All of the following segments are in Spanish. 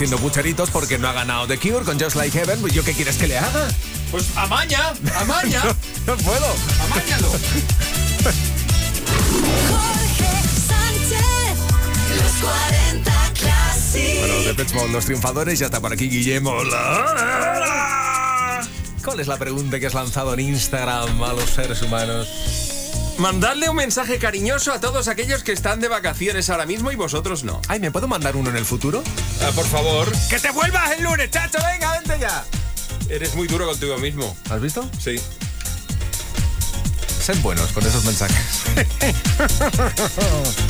haciendo cucharitos porque no ha ganado The Cure con Just Like Heaven. ¿Yo qué quieres que le haga? Pues amaña, amaña. no, no puedo. Amañalo. Los 40 Bueno, de Pet los triunfadores, ya está por aquí Guillermo. ¿Cuál es la pregunta que has lanzado en Instagram a los seres humanos? Mandadle un mensaje cariñoso a todos aquellos que están de vacaciones ahora mismo y vosotros no. Ay, ¿me puedo mandar uno en el futuro? Ah, por favor. ¡Que te vuelvas el lunes, chacho! ¡Venga, vente ya! Eres muy duro contigo mismo. ¿Has visto? Sí. Sed buenos con esos mensajes.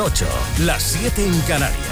8, las 7 en Canarias.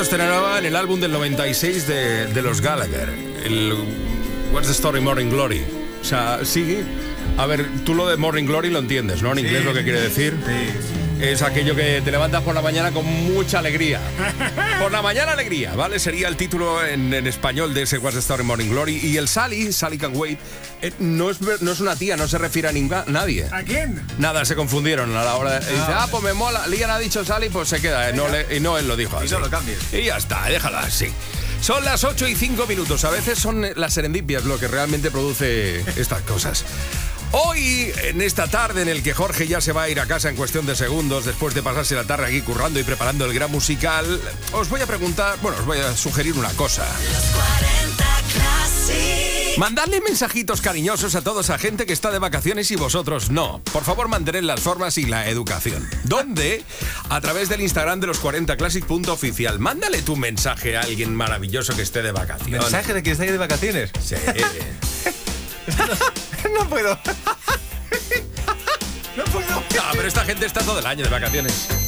Esto estrenaba en el álbum del 96 de, de los Gallagher, el What's the Story Morning Glory. O sea, sí. A ver, tú lo de Morning Glory lo entiendes, ¿no? En inglés lo que quiere decir. Es aquello que te levantas por la mañana con mucha alegría. Por la mañana alegría, ¿vale? Sería el título en, en español de ese What's the Story Morning Glory. Y el Sally, Sally Can Wait, eh, no, es, no es una tía, no se refiere a ninga- nadie. ¿A quién? Nada, se confundieron a la hora de... y dice, ah, pues me mola. Lian ha dicho Sally, pues se queda. eh, No le- y no él lo dijo así. no lo cambies. Y ya está, déjala así. Son las 8 y 5 minutos. A veces son las serendipias lo que realmente produce estas cosas. Hoy, en esta tarde en el que Jorge ya se va a ir a casa en cuestión de segundos, después de pasarse la tarde aquí currando y preparando el gran musical, os voy a preguntar, bueno, os voy a sugerir una cosa. Mandadle mensajitos cariñosos a toda esa gente que está de vacaciones y vosotros no. Por favor, mantened las formas y la educación. ¿Dónde? A través del Instagram de los 40classic.oficial. Mándale tu mensaje a alguien maravilloso que esté de vacaciones. ¿Mensaje de que está ahí de vacaciones? Sí. no puedo. Pero esta gente está todo el año de vacaciones.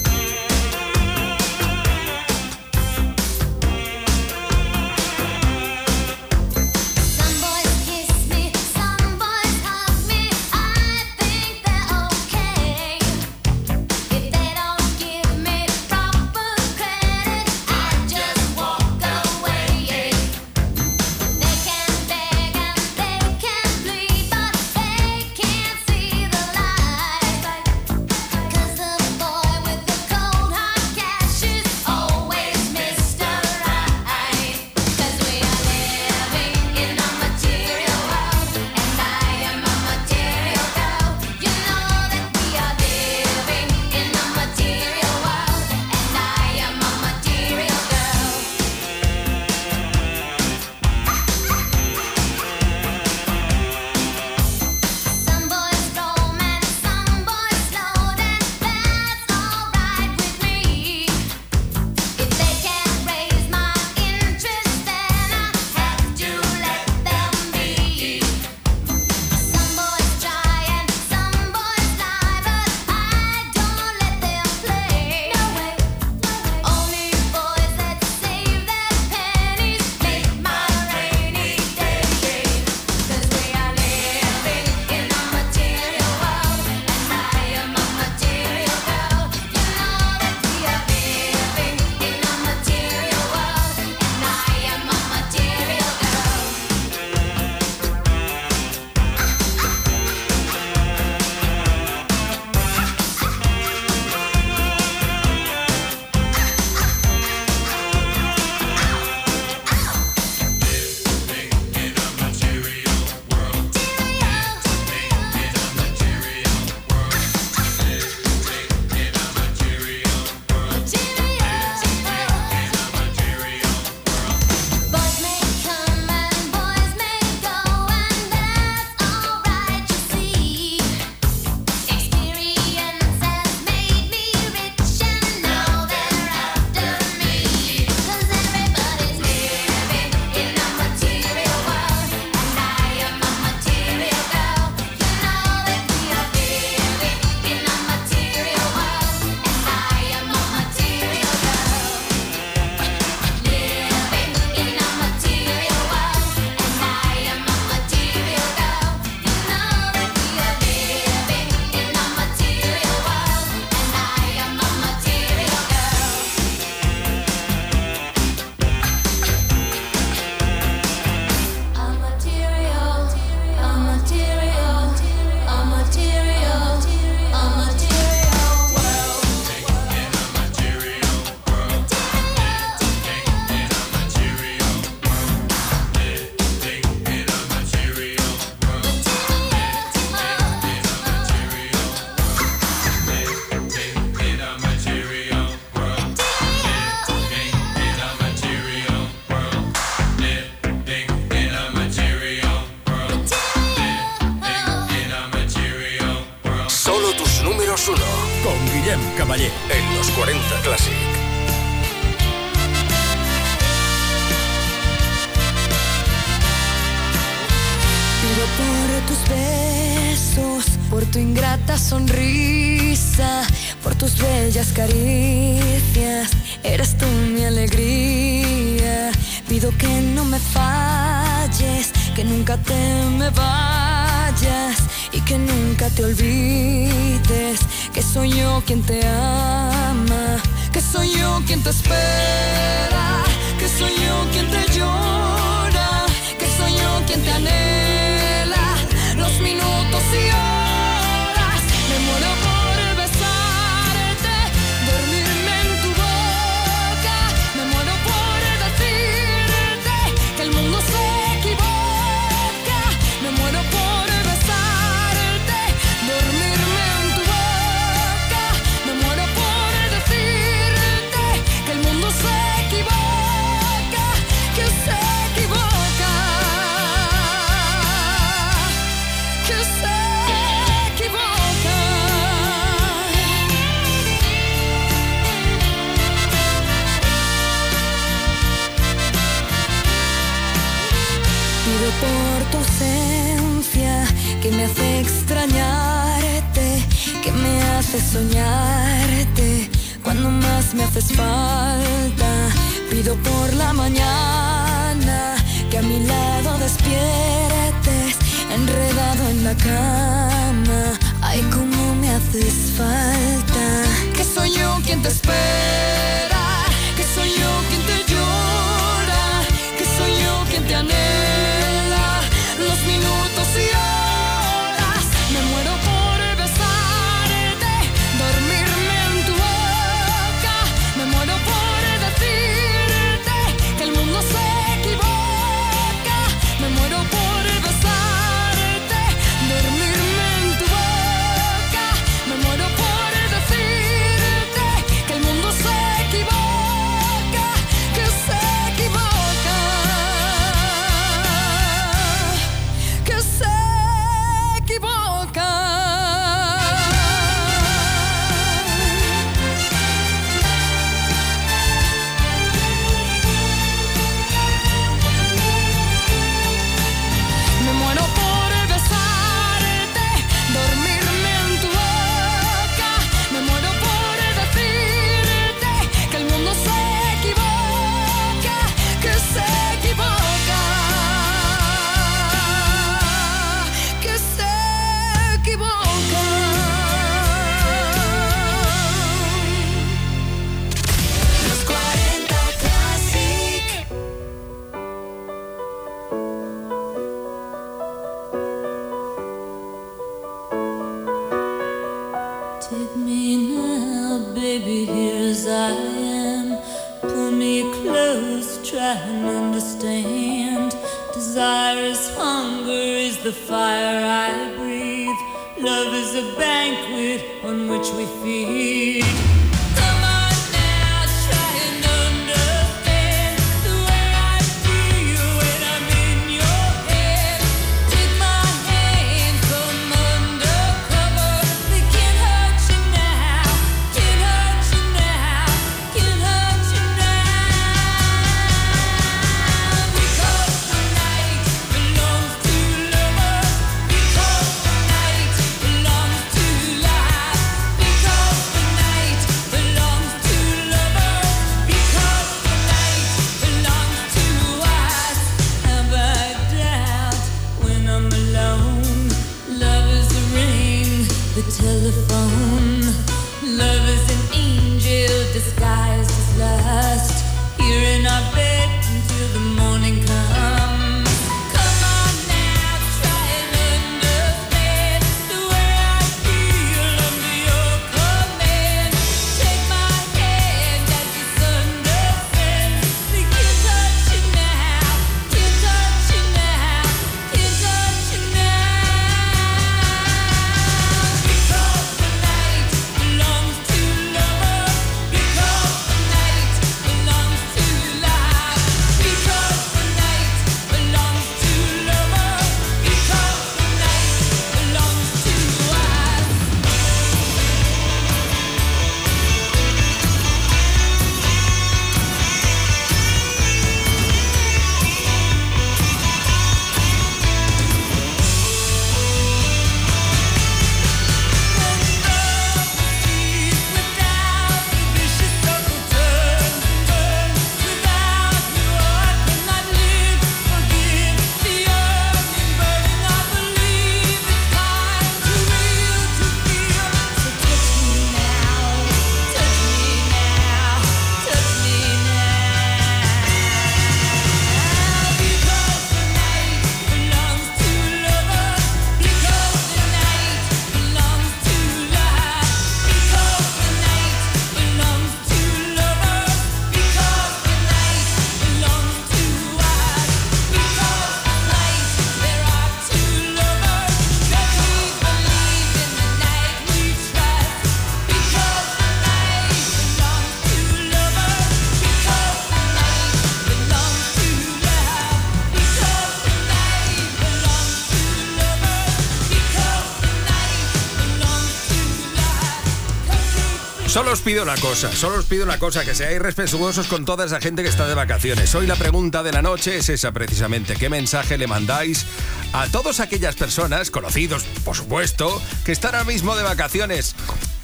Solo os pido una cosa, solo os pido una cosa, que seáis respetuosos con toda esa gente que está de vacaciones. Hoy la pregunta de la noche es esa precisamente, ¿qué mensaje le mandáis a todas aquellas personas, conocidos por supuesto, que están ahora mismo de vacaciones?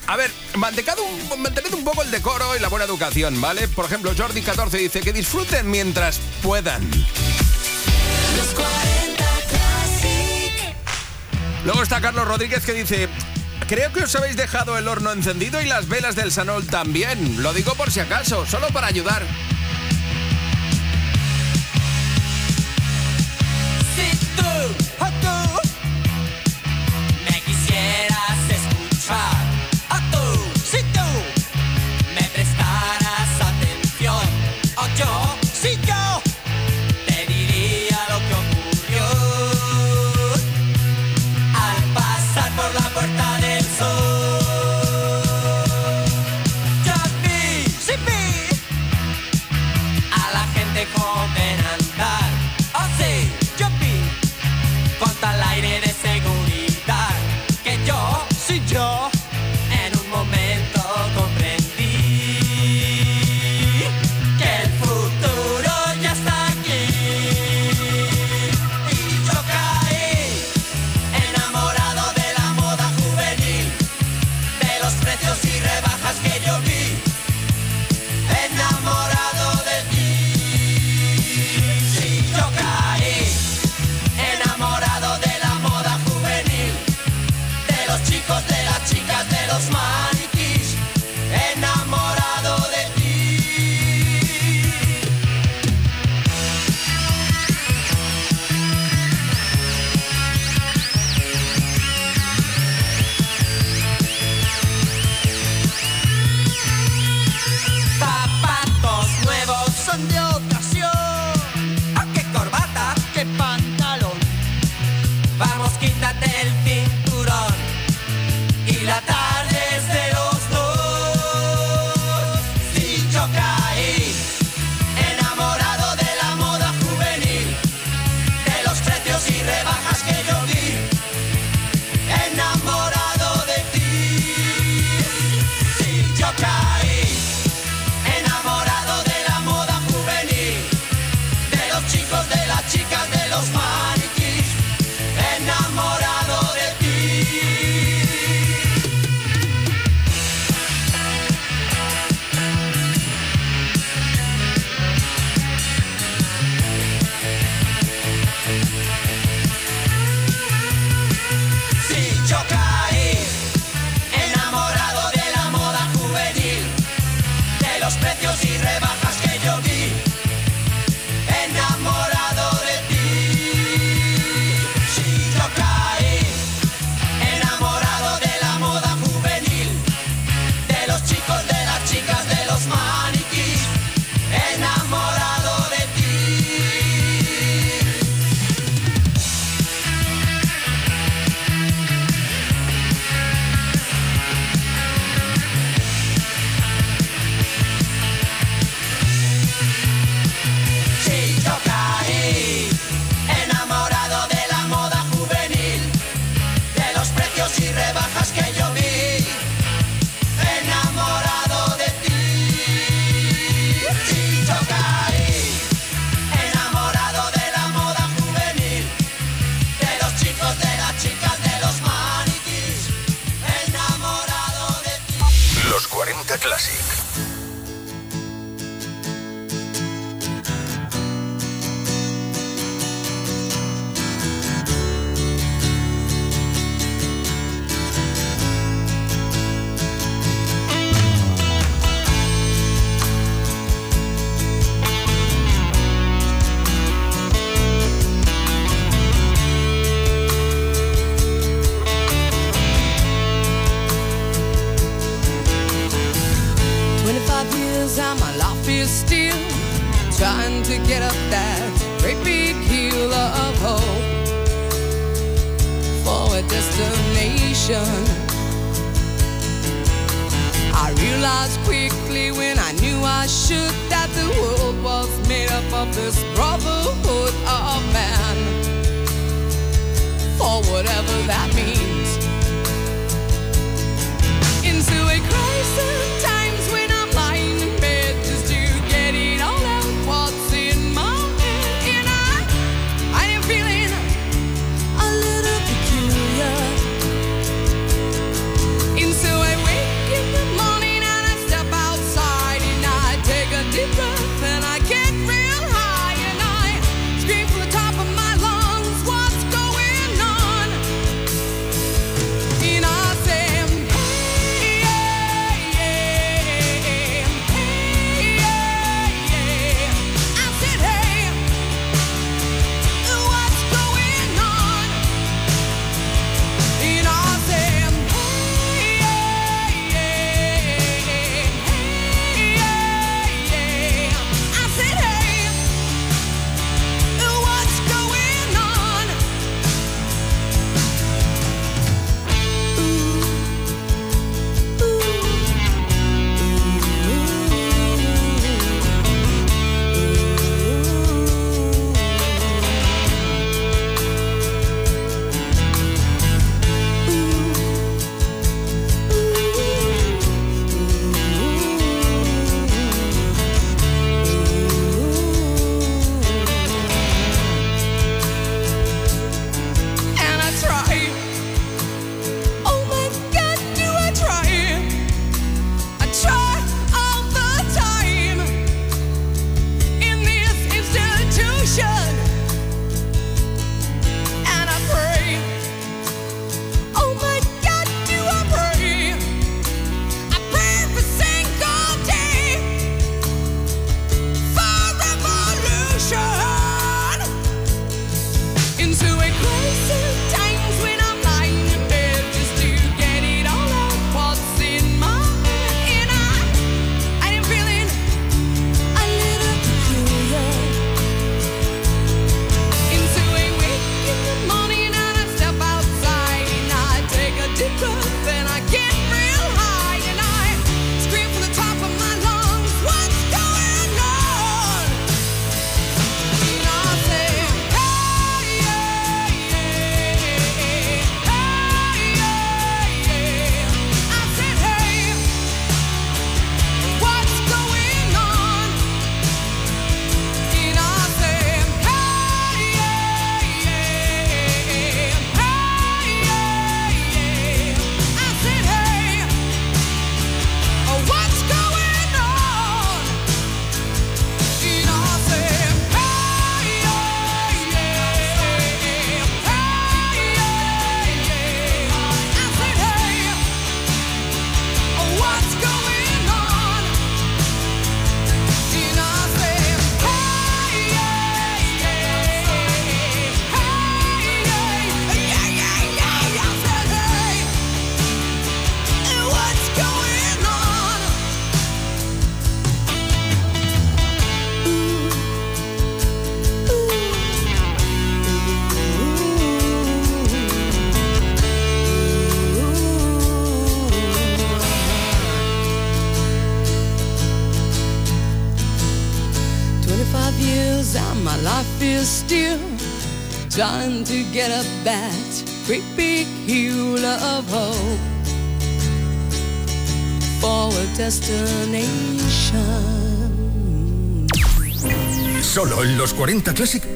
A ver, un, mantened un poco el decoro y la buena educación, ¿vale? Por ejemplo, Jordi 14 dice que disfruten mientras puedan. Los 40 Luego está Carlos Rodríguez que dice, Creo que os habéis dejado el horno encendido y las velas del Sanol también. Lo digo por si acaso, solo para ayudar.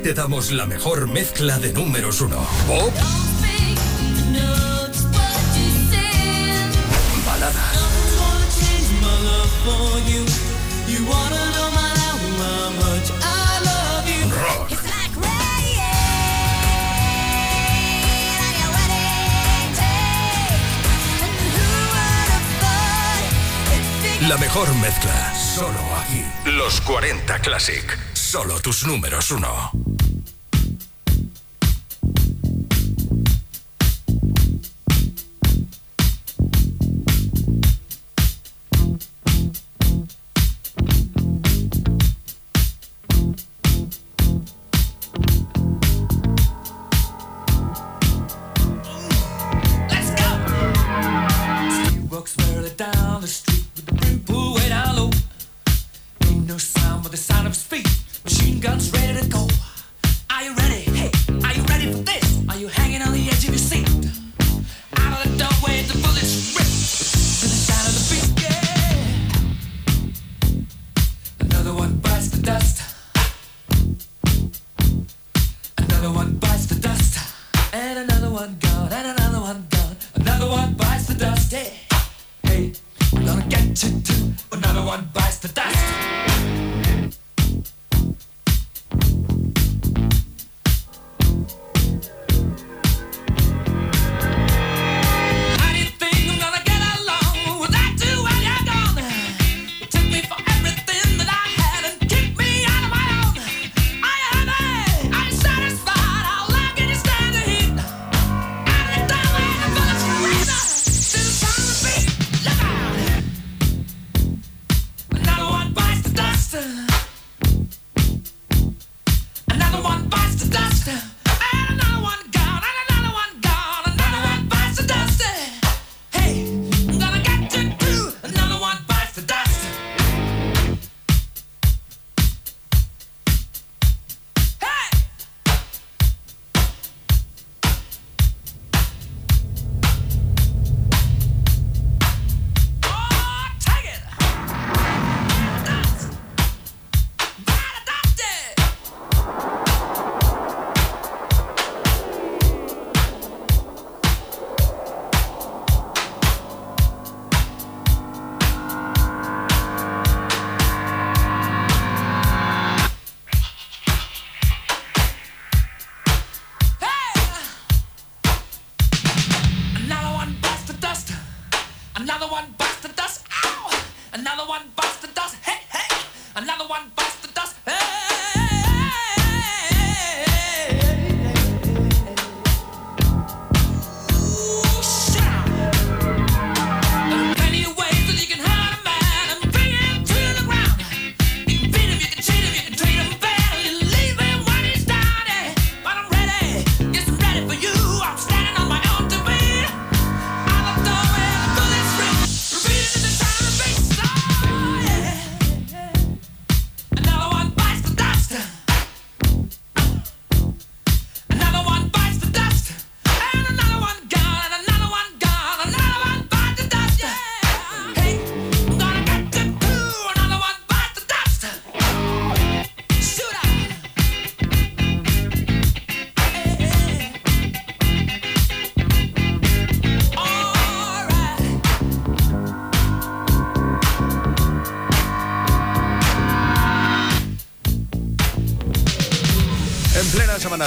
te damos la mejor mezcla de números uno. Pop. Baladas. Rock. La mejor mezcla, solo aquí. Los 40 Classic, solo tus números uno.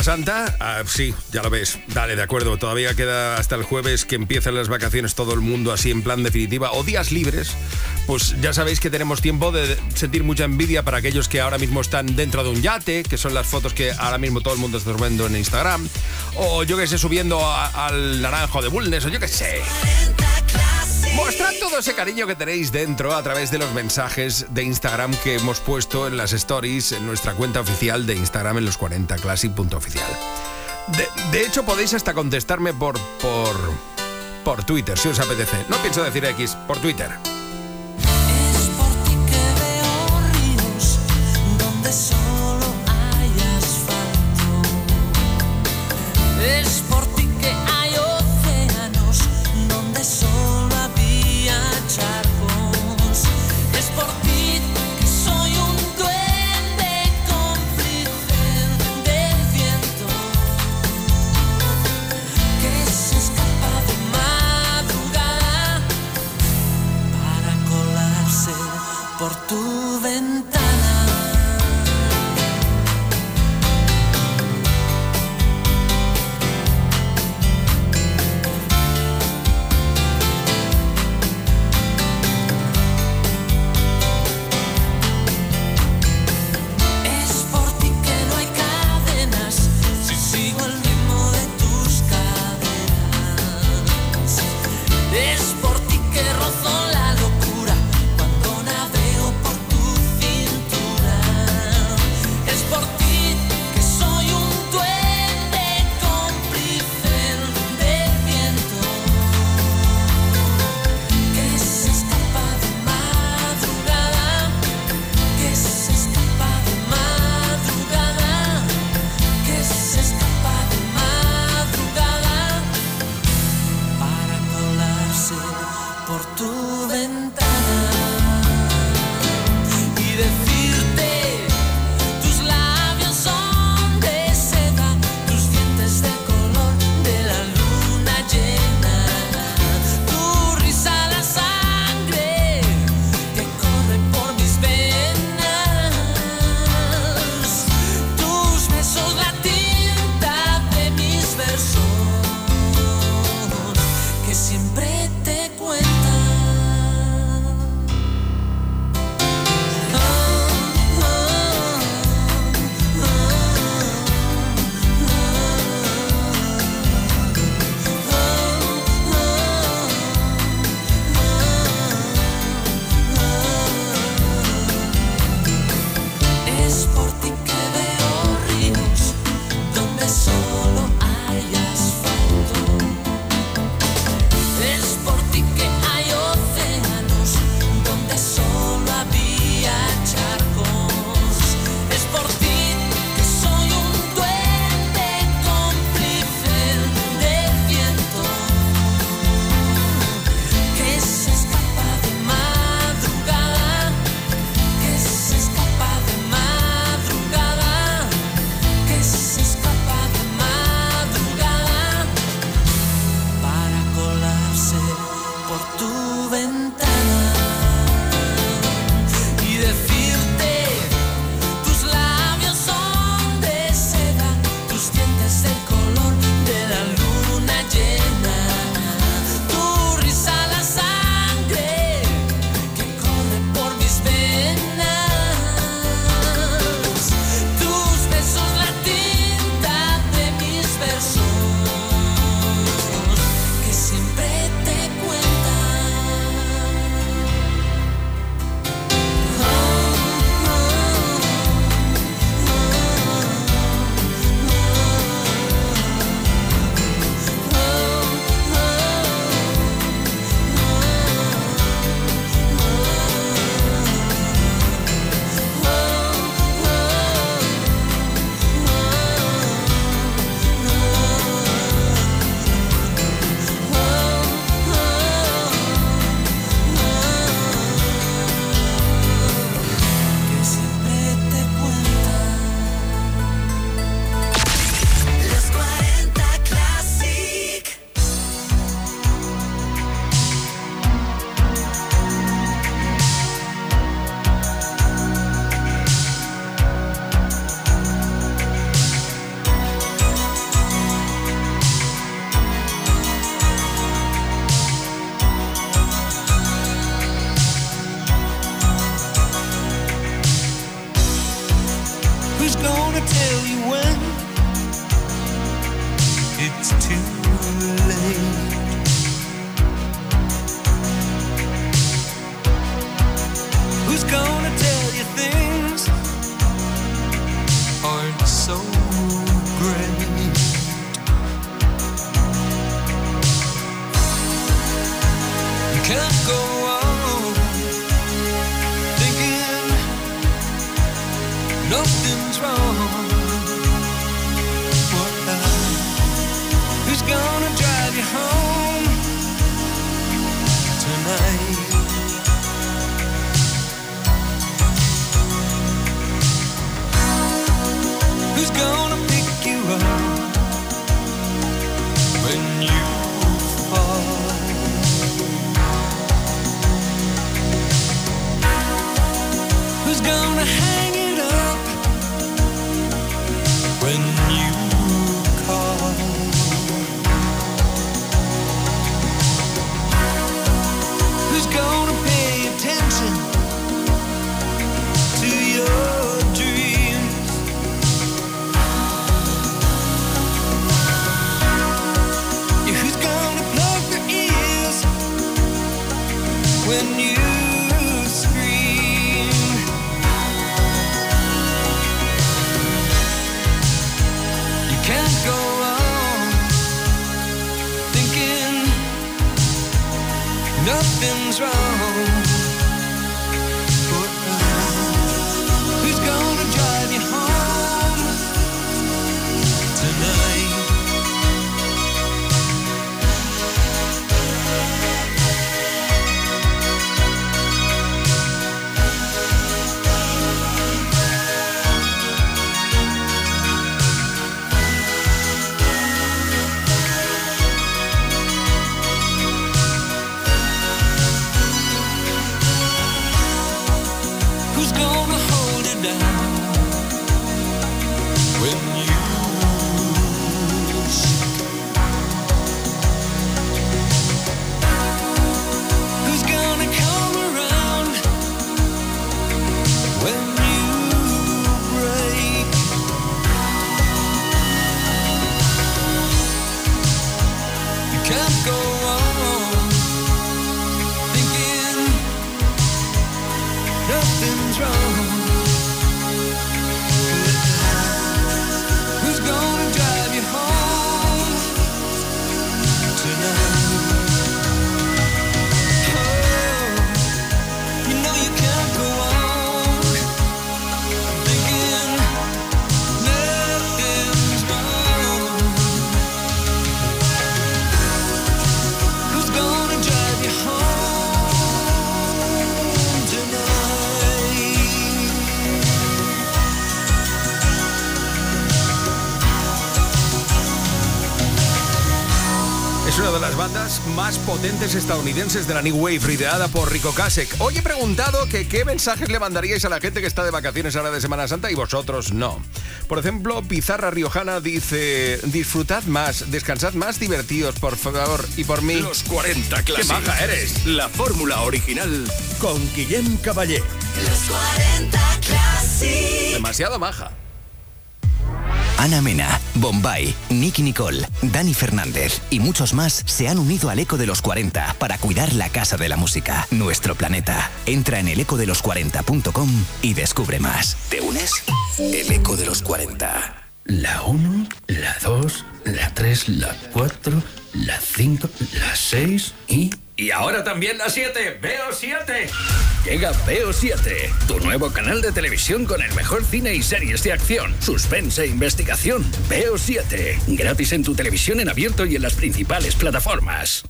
Santa, ah, sí, ya lo ves. Dale, de acuerdo. Todavía queda hasta el jueves que empiezan las vacaciones todo el mundo así en plan definitiva o días libres. Pues ya sabéis que tenemos tiempo de sentir mucha envidia para aquellos que ahora mismo están dentro de un yate, que son las fotos que ahora mismo todo el mundo está subiendo en Instagram. O yo que sé, subiendo al naranjo de Bulnes, o yo que sé. Mostrad todo ese cariño que tenéis dentro a través de los mensajes de Instagram que hemos puesto en las stories en nuestra cuenta oficial de Instagram en los 40 classicoficial de, de, hecho, podéis hasta contestarme por, por, por Twitter si os apetece. No pienso decir X, por Twitter. Estadounidenses de la New Wave, ideada por Rico Kasek. Hoy he preguntado que qué mensajes le mandaríais a la gente que está de vacaciones ahora de Semana Santa y vosotros no. Por ejemplo, Pizarra Riojana dice, disfrutad más, descansad más, divertidos, por favor, y por mí. Los 40 ¡Qué Classic. maja eres! La fórmula original con Guillem Caballé. Los 40 Classic. Demasiado maja. Ana Mena, Bombay, Nicky Nicole, Dani Fernández y muchos más se han unido al Eco de los 40 para cuidar la casa de la música, nuestro planeta. Entra en elecodelos40.com y descubre más. ¿Te unes? El eco de los 40. La 1, la 2, la 3, la 4, la 5, la 6 y... Y ahora también la 7, Veo 7. Llega Veo 7, tu nuevo canal de televisión con el mejor cine y series de acción, suspense e investigación. Veo 7, gratis en tu televisión en abierto y en las principales plataformas.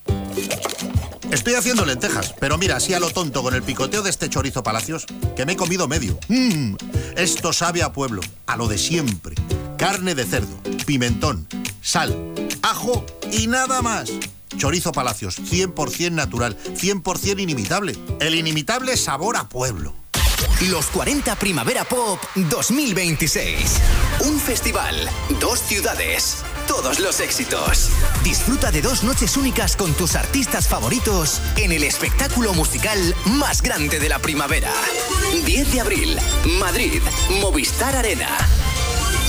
Estoy haciendo lentejas, pero mira, así a lo tonto con el picoteo de este chorizo palacios, que me he comido medio. Mmm, esto sabe a pueblo, a lo de siempre. Carne de cerdo, pimentón, sal, ajo y nada más. Chorizo Palacios, 100% natural, 100% inimitable. El inimitable sabor a pueblo. Los 40 Primavera Pop 2026. Un festival, dos ciudades, todos los éxitos. Disfruta de dos noches únicas con tus artistas favoritos en el espectáculo musical más grande de la primavera. 10 de abril, Madrid, Movistar Arena.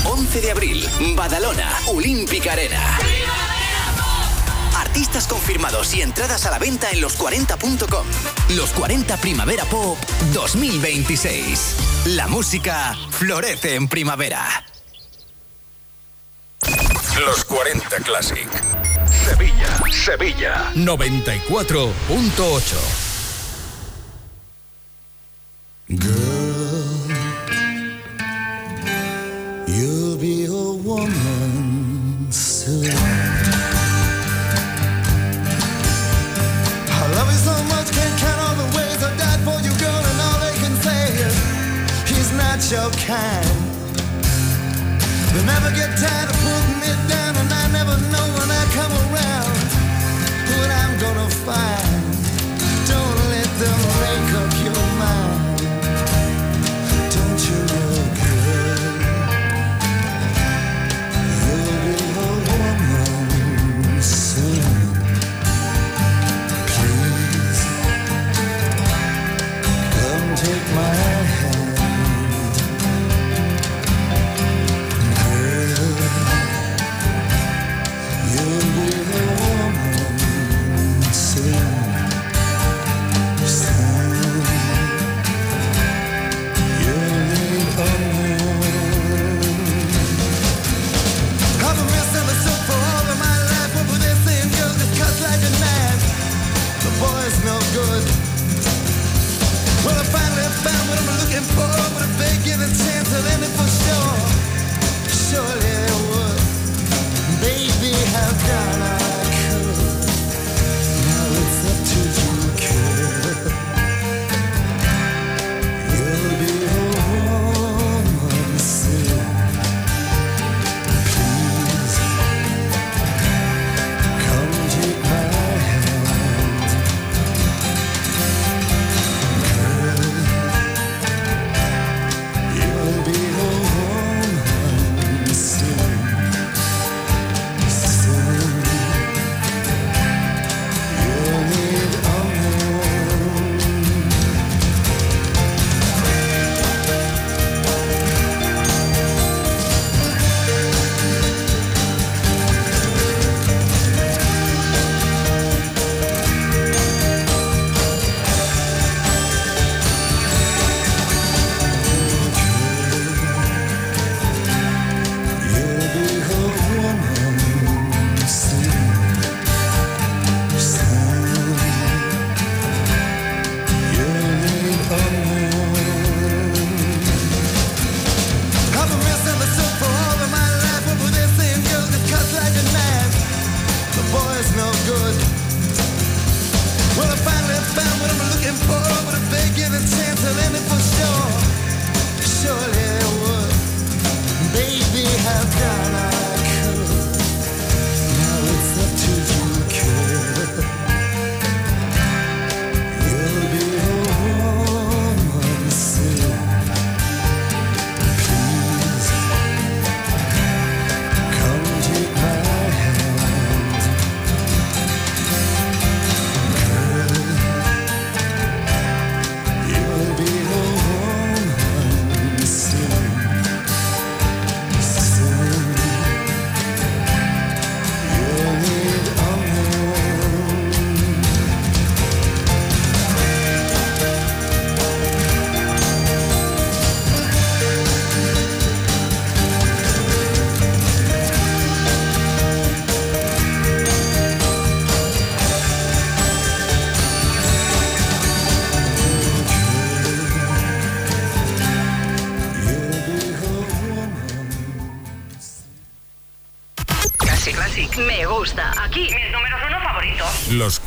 11 de abril, Badalona, Olímpica Arena. Artistas confirmados y entradas a la venta en los40.com. Los 40 Primavera Pop 2026. La música florece en primavera. Los 40 Classic. Sevilla, Sevilla. 94.8 kind. They never get tired of putting me down, and I never know when I come around what I'm gonna find.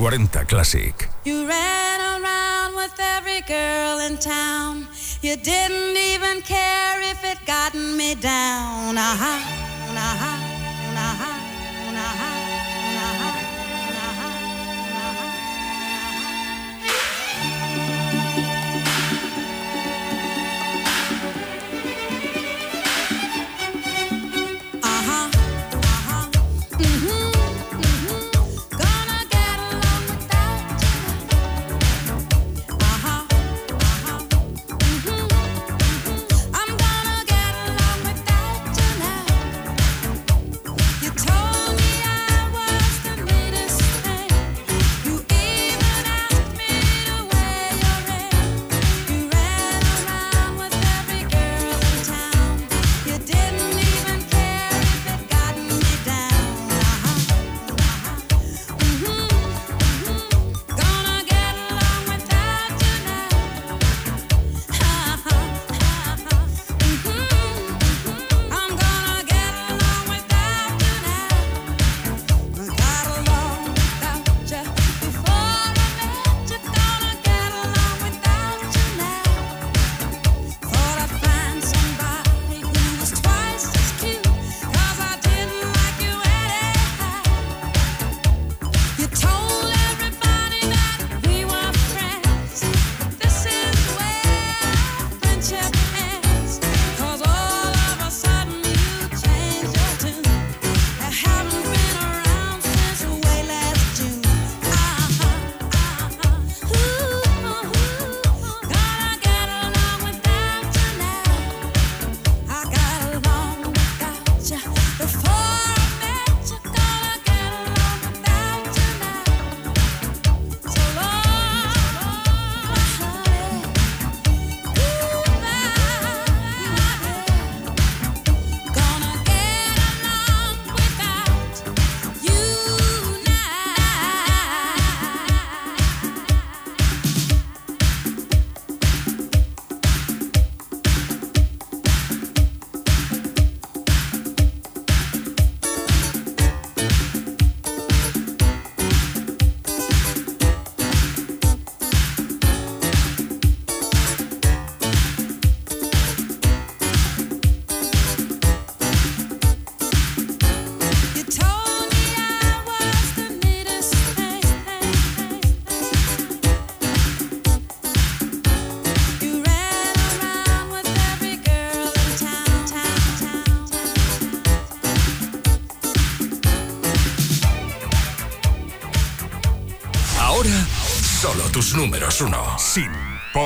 Classic. You ran around with every girl in town. You didn't even care if it gotten me down.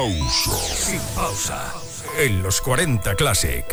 Pausa. Sin pausa. En los 40 Classic.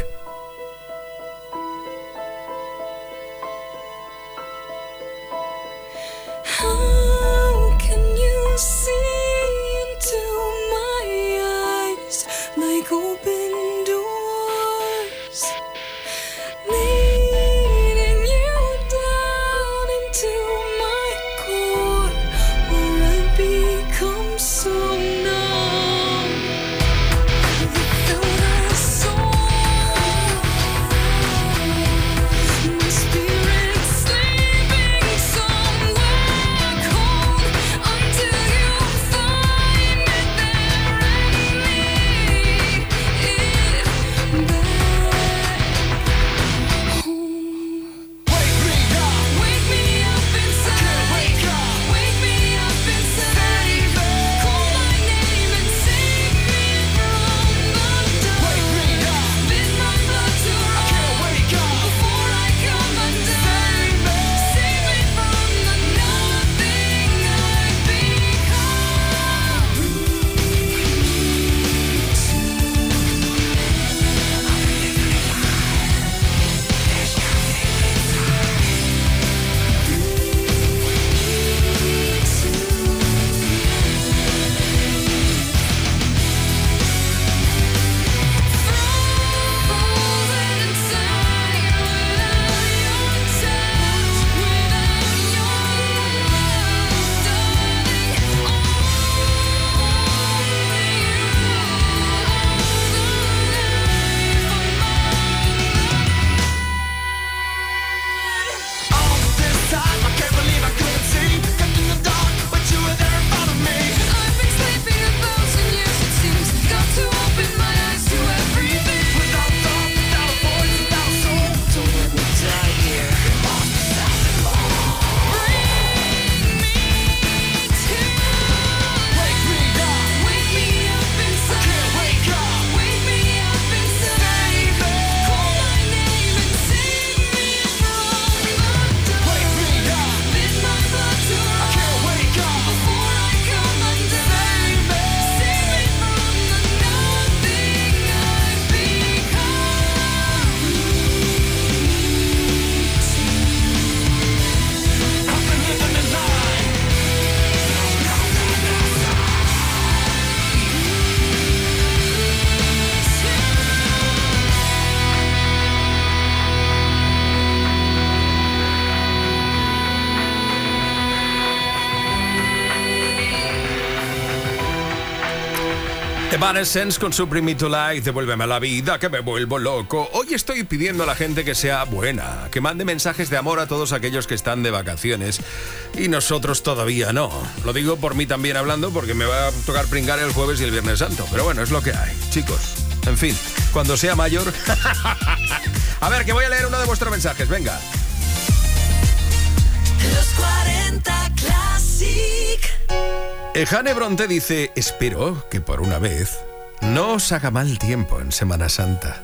Evanescence con su Bring to Life, devuélveme a la vida, que me vuelvo loco. Hoy estoy pidiendo a la gente que sea buena, que mande mensajes de amor a todos aquellos que están de vacaciones y nosotros todavía no. Lo digo por mí también hablando porque me va a tocar pringar el jueves y el viernes santo, pero bueno, es lo que hay, chicos. En fin, cuando sea mayor... a ver, que voy a leer uno de vuestros mensajes, venga. Ejane Bronte dice, espero que por una vez no os haga mal tiempo en Semana Santa.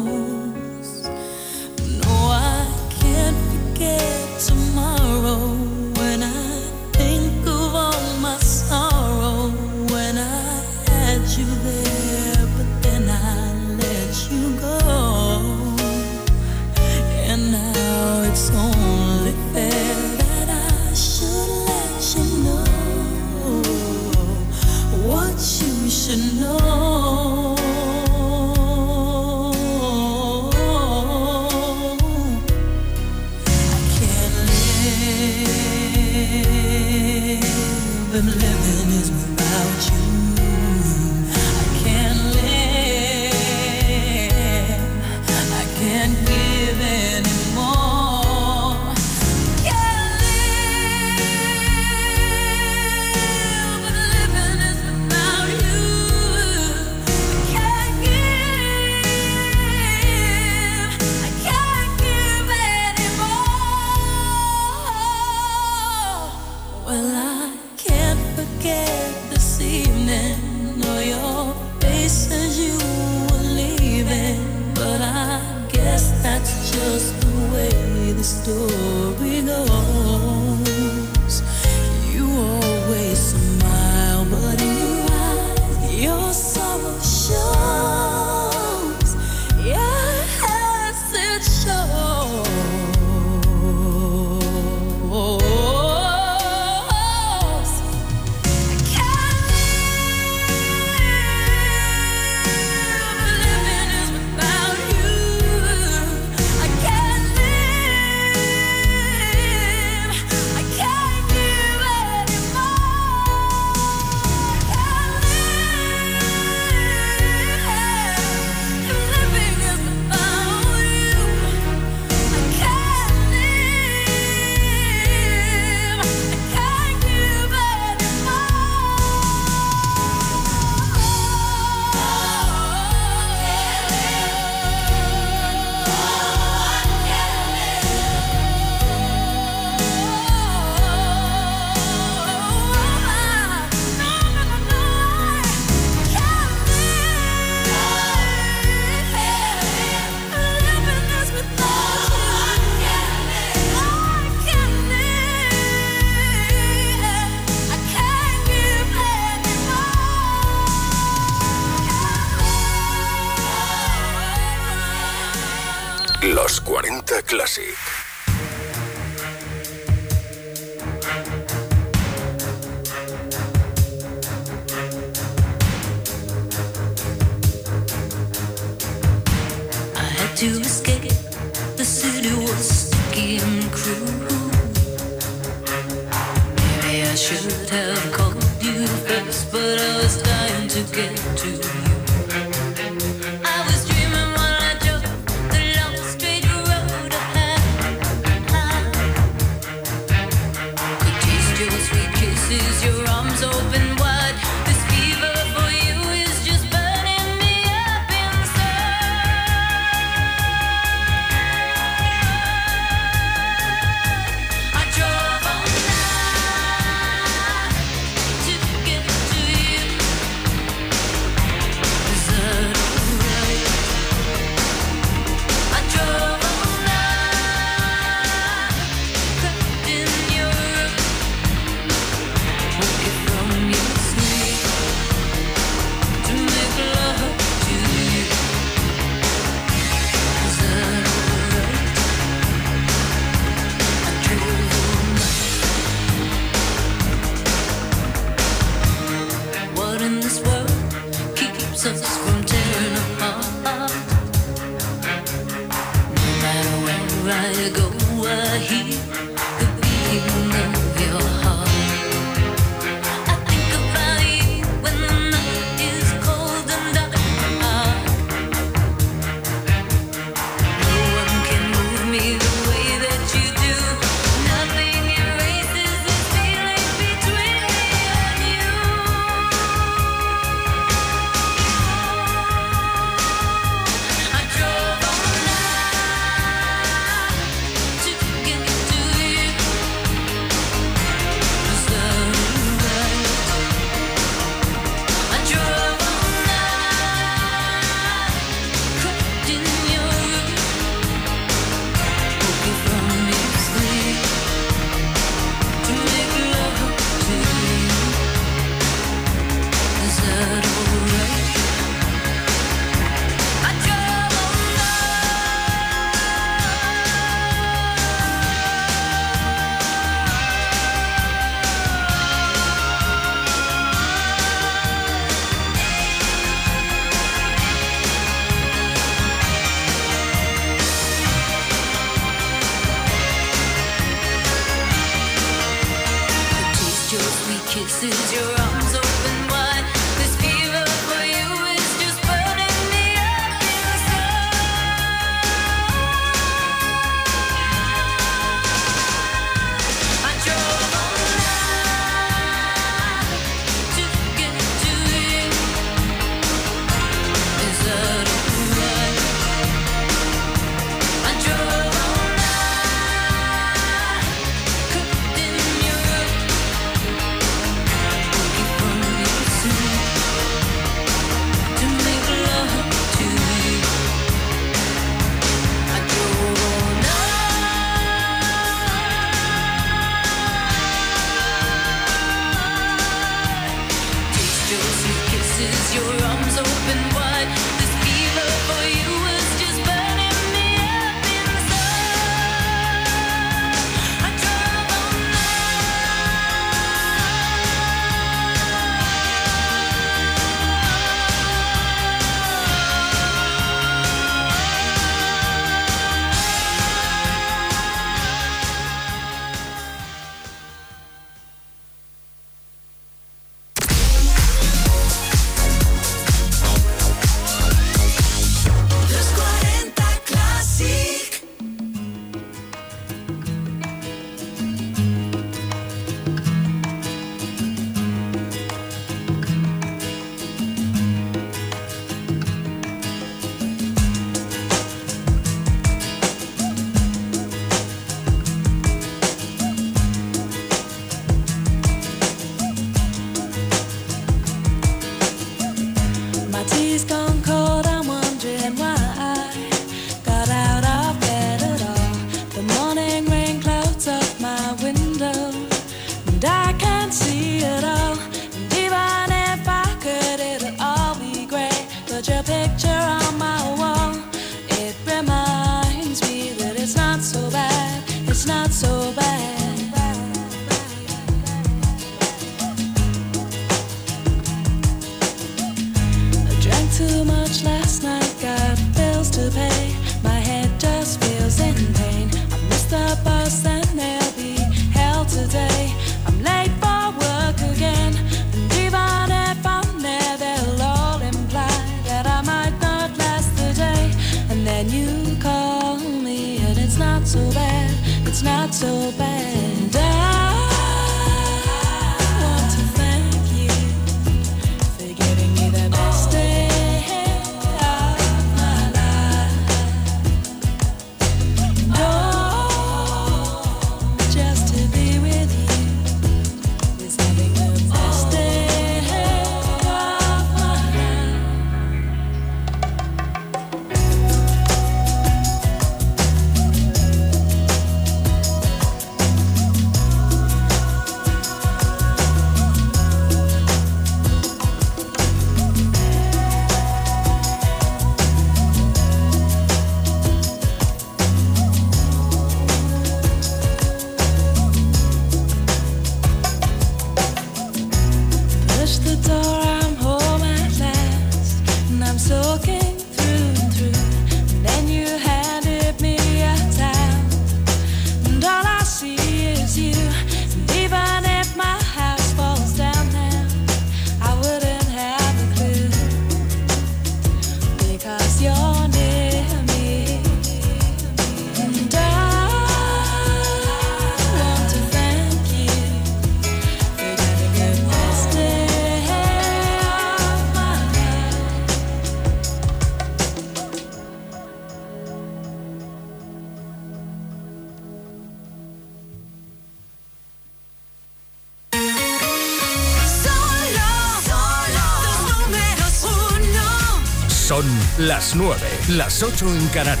Las 9, las 8 en Canarias.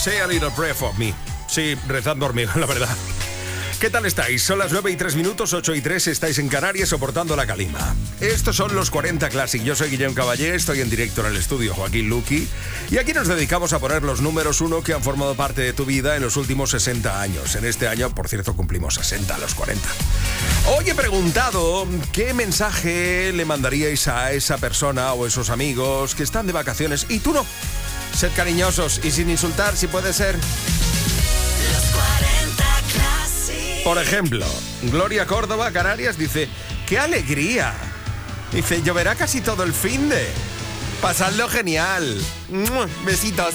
Say a little prayer for me. Sí, rezad mí, la verdad. ¿Qué tal estáis? Son las 9 y 3 minutos, 8 y 3, estáis en Canarias soportando la calima. Estos son los 40 Classic. Yo soy Guillem Caballé, estoy en directo en el estudio Joaquín Luqui y aquí nos dedicamos a poner los números uno que han formado parte de tu vida en los últimos 60 años. En este año, por cierto, cumplimos 60 a los 40. Hoy he preguntado qué mensaje le mandaríais a esa persona o esos amigos que están de vacaciones y tú no. Sed cariñosos y sin insultar, si puede ser. Los 40 Classic. Por ejemplo, Gloria Córdoba, Canarias, dice, ¡qué alegría! Dice, lloverá casi todo el fin de. Pasadlo genial. Besitos.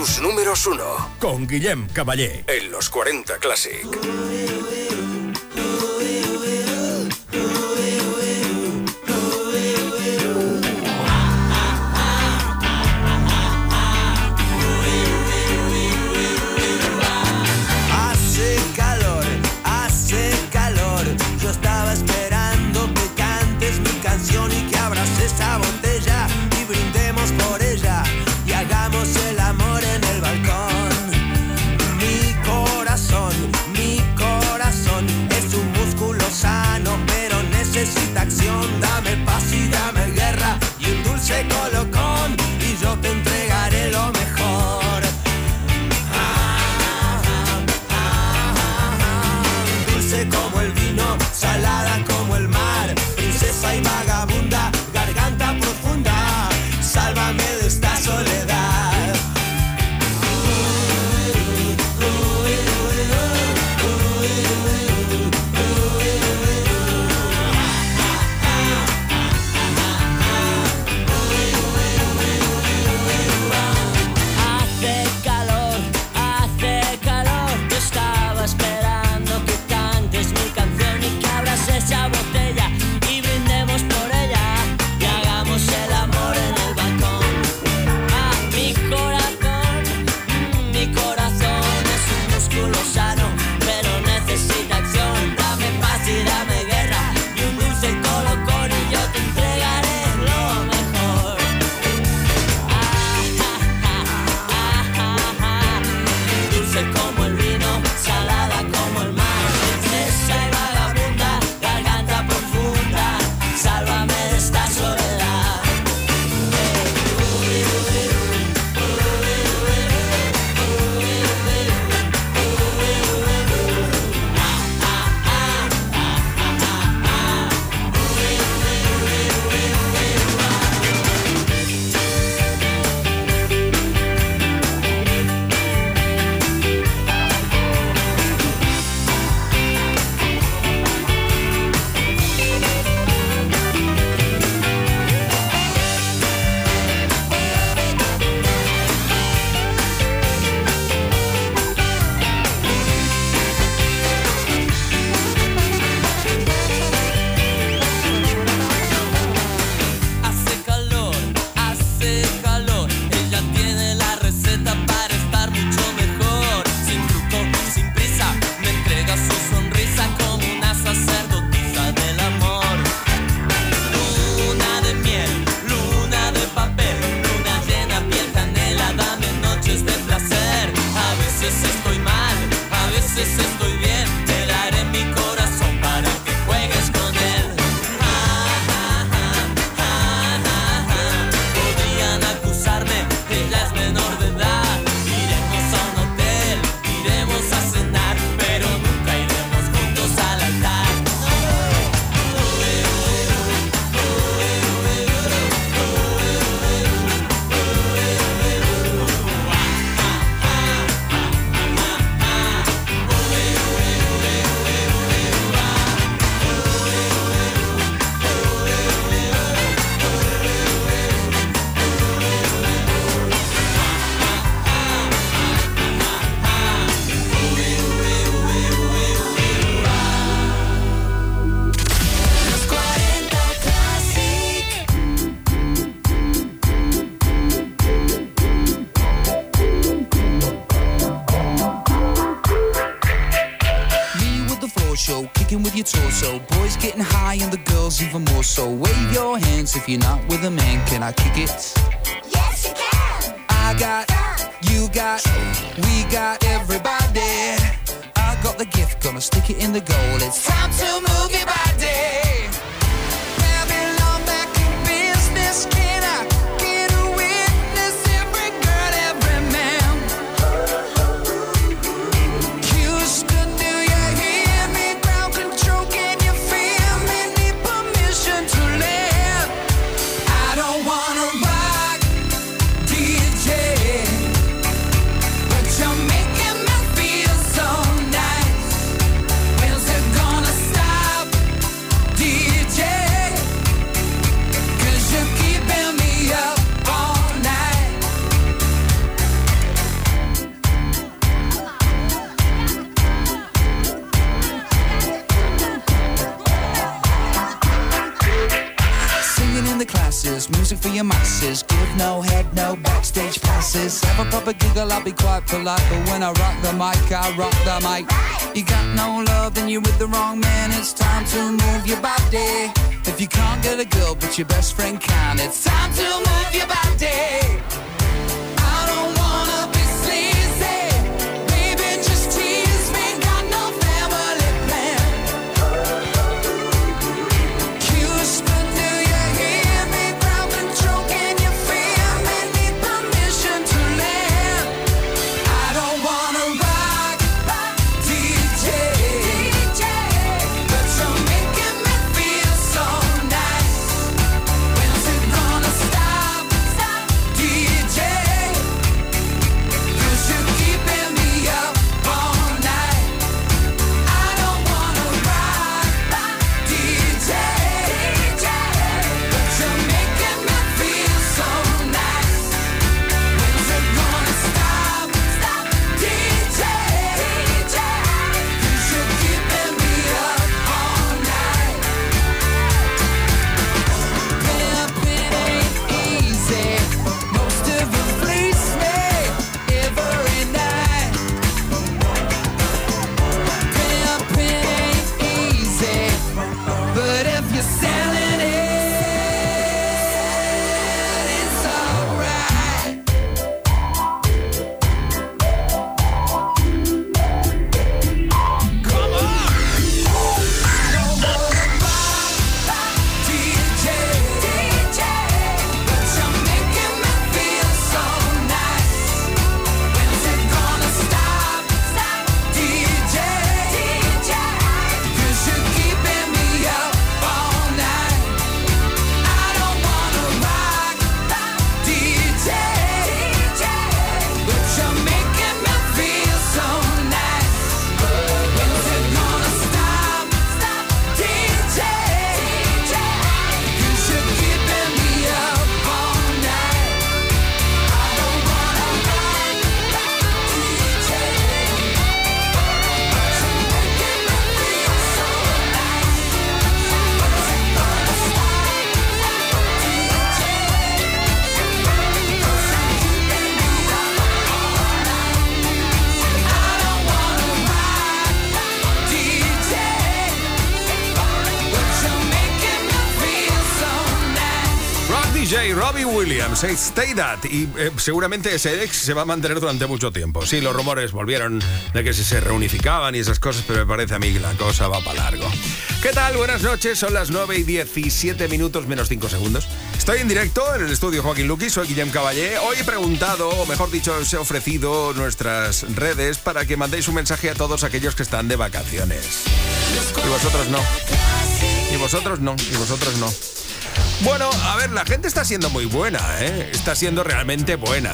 tus números uno. Con Guillem Caballé. En los 40 Classic. your best friend Y eh, seguramente ese ex se va a mantener durante mucho tiempo. Sí, los rumores volvieron de que se reunificaban y esas cosas, pero me parece a mí que la cosa va para largo. ¿Qué tal? Buenas noches, son las 9 y 17 minutos menos 5 segundos. Estoy en directo en el estudio Joaquín Luqui, soy Guillem Caballé. Hoy he preguntado, o mejor dicho, os he ofrecido nuestras redes para que mandéis un mensaje a todos aquellos que están de vacaciones. Y vosotros no. Y vosotros no. Y vosotros no. Bueno, a ver, la gente está siendo muy buena, ¿eh? Está siendo realmente buena.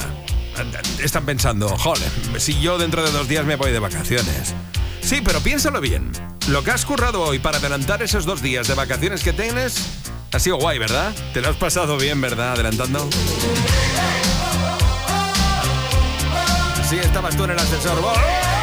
Están pensando, joder, si yo dentro de dos días me voy de vacaciones. Sí, pero piénsalo bien. Lo que has currado hoy para adelantar esos dos días de vacaciones que tienes ha sido guay, ¿verdad? Te lo has pasado bien, ¿verdad? Adelantando. Sí, estabas tú en el ascensor. ¡Oh!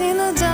in the dark.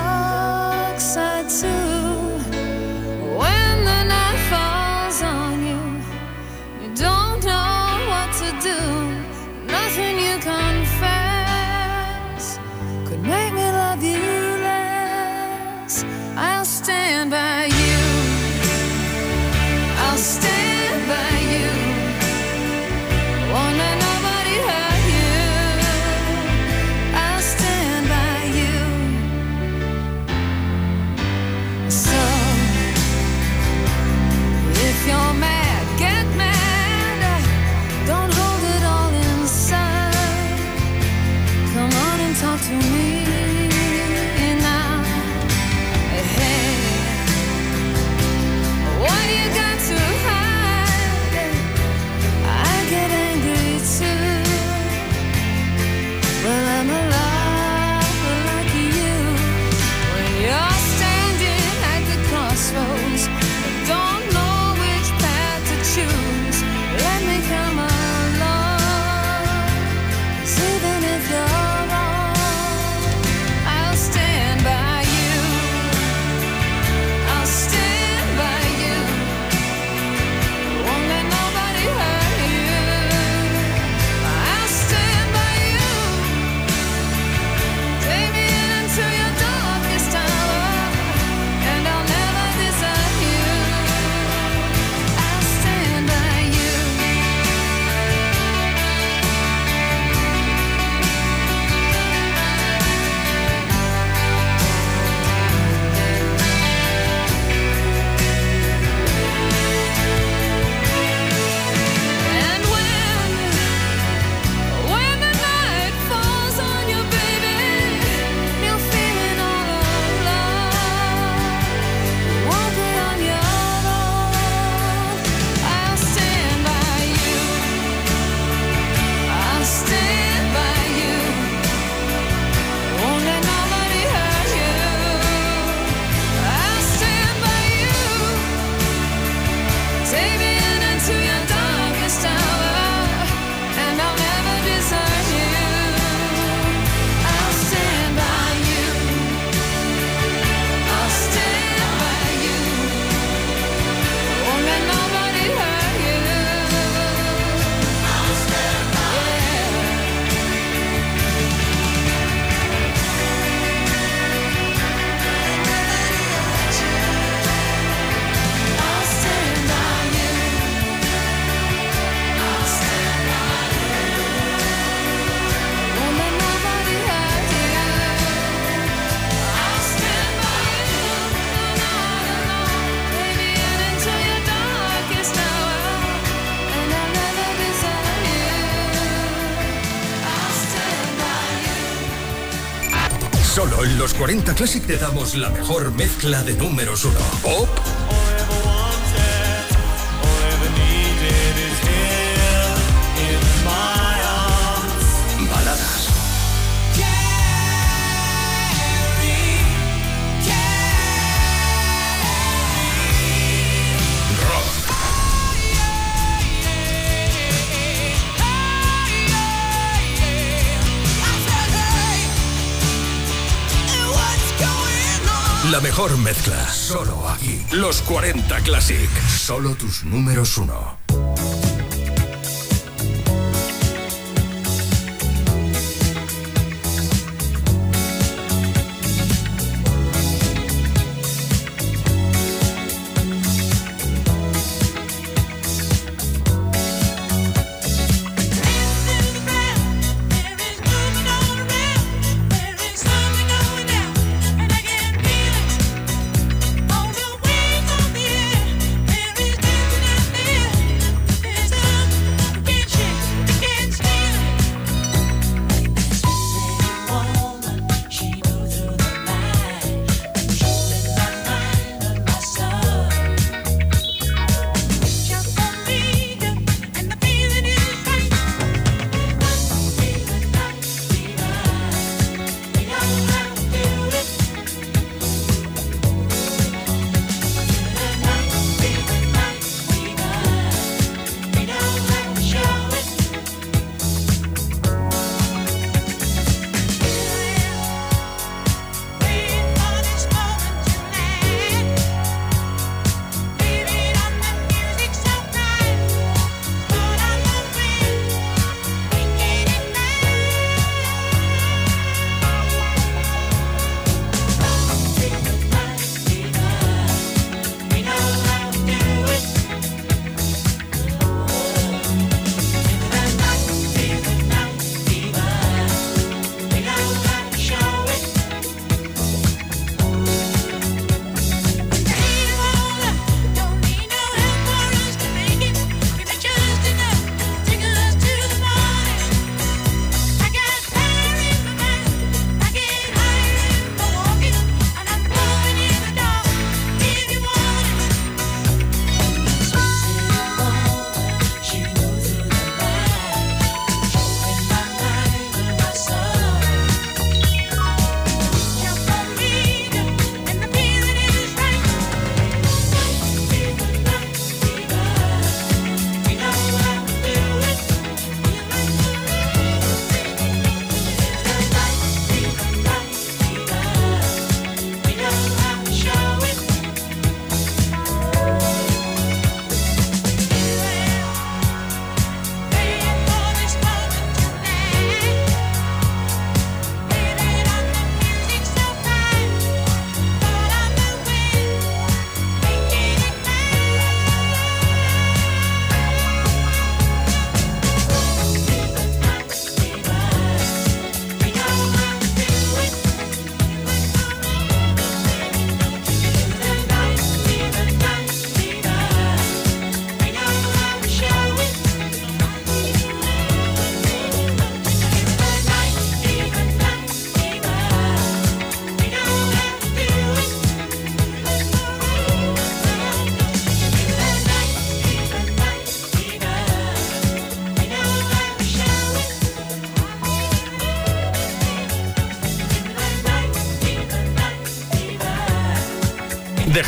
Classic te damos la mejor mezcla de números uno. Pop mejor mezcla. Solo aquí. Los 40 Classic. Solo tus números uno.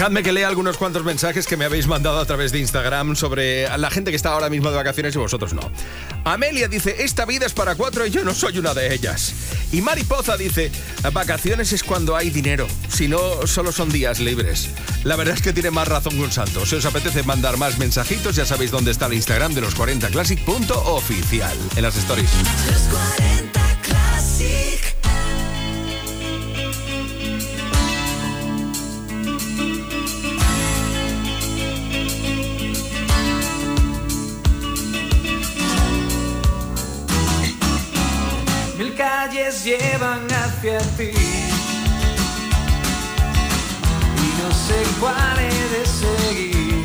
Dejadme que lea algunos cuantos mensajes que me habéis mandado a través de Instagram sobre la gente que está ahora mismo de vacaciones y vosotros no. Amelia dice, esta vida es para cuatro y yo no soy una de ellas. Y Mariposa dice, vacaciones es cuando hay dinero, si no, solo son días libres. La verdad es que tiene más razón que un santo. Si os apetece mandar más mensajitos, ya sabéis dónde está el Instagram de los 40 classic.oficial en las stories. Los 40 y no sé cuál he de seguir.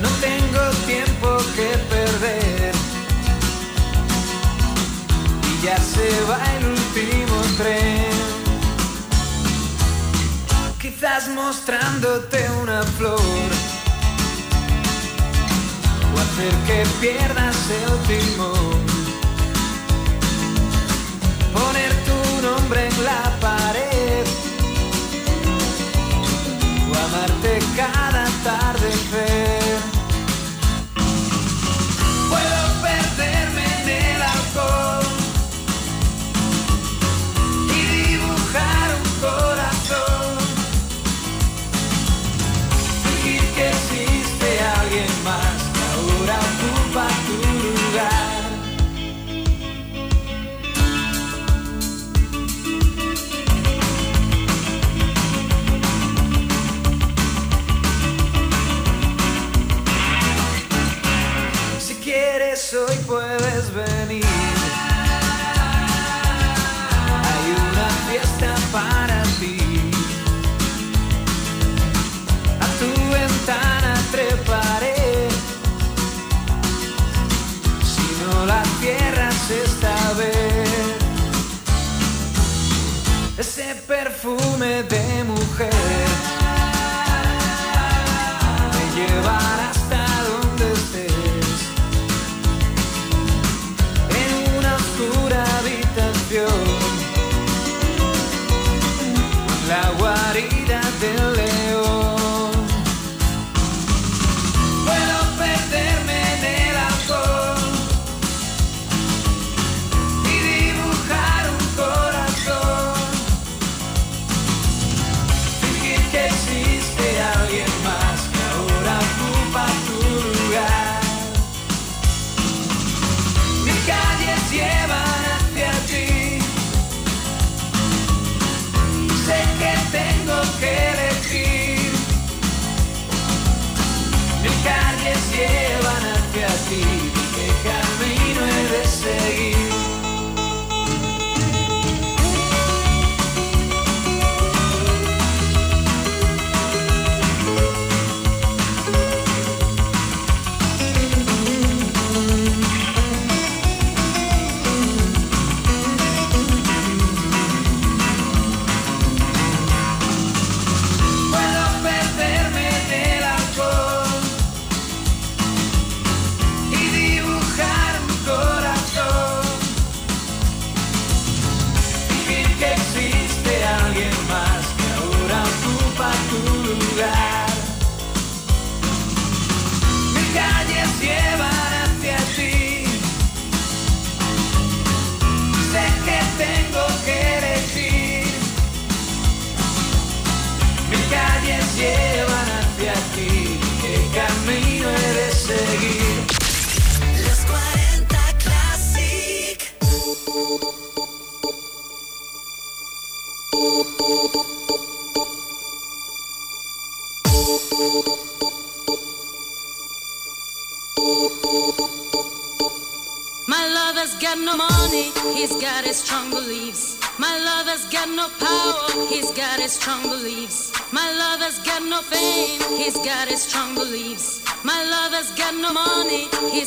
No tengo tiempo que perder y ya se va el último tren. Quizás mostrándote una flor o hacer que pierdas el timón amarte cada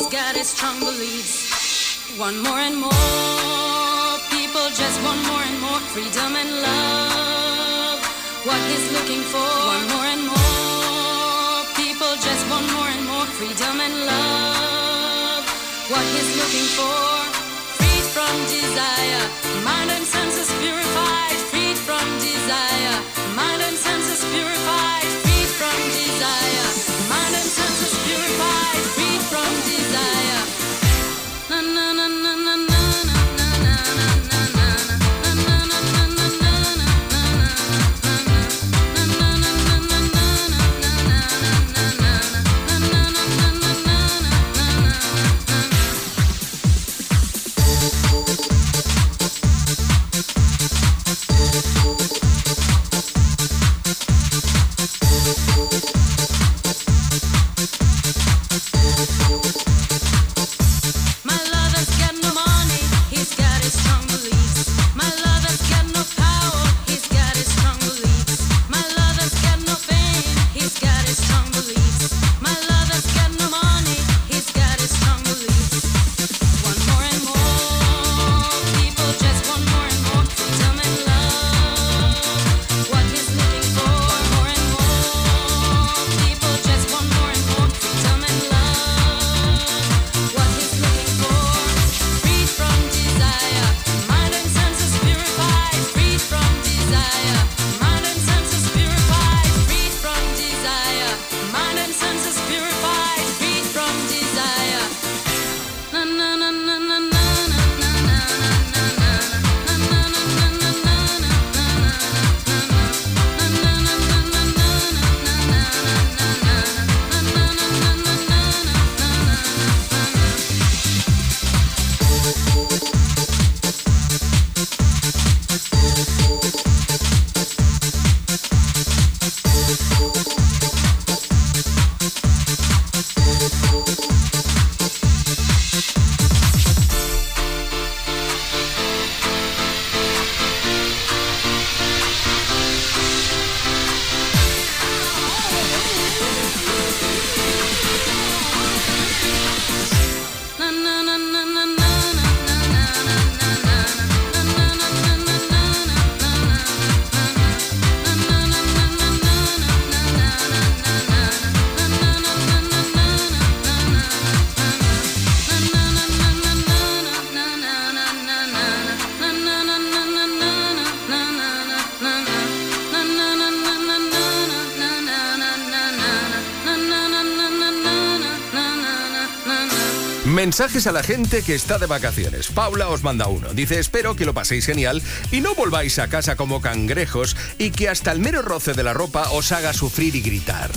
He's got his strong beliefs. One more and more people just want more and more freedom and love. What he's looking for. One more and more people just want more and more freedom and love. What he's looking for. Freed from desire, mind and senses purified. Mensajes a la gente que está de vacaciones. Paula os manda uno. Dice, espero que lo paséis genial y no volváis a casa como cangrejos y que hasta el mero roce de la ropa os haga sufrir y gritar.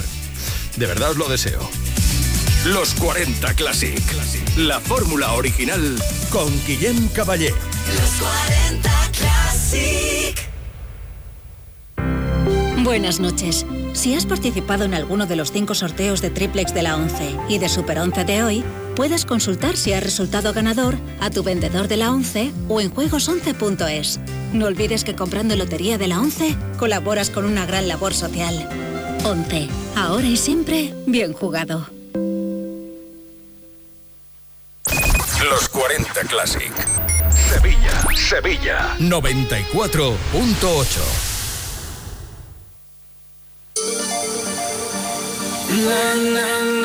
De verdad os lo deseo. Los 40 Classic. La fórmula original con Guillem Caballé. Los 40 Classic. Buenas noches. Si has participado en alguno de los cinco sorteos de triplex de la 11 y de Super 11 de hoy, puedes consultar si has resultado ganador a tu vendedor de la 11 o en juegos11.es. No olvides que comprando lotería de la 11 colaboras con una gran labor social. 11. Ahora y siempre, bien jugado. Los 40 Classic. Sevilla, Sevilla. 94.8. Na, na,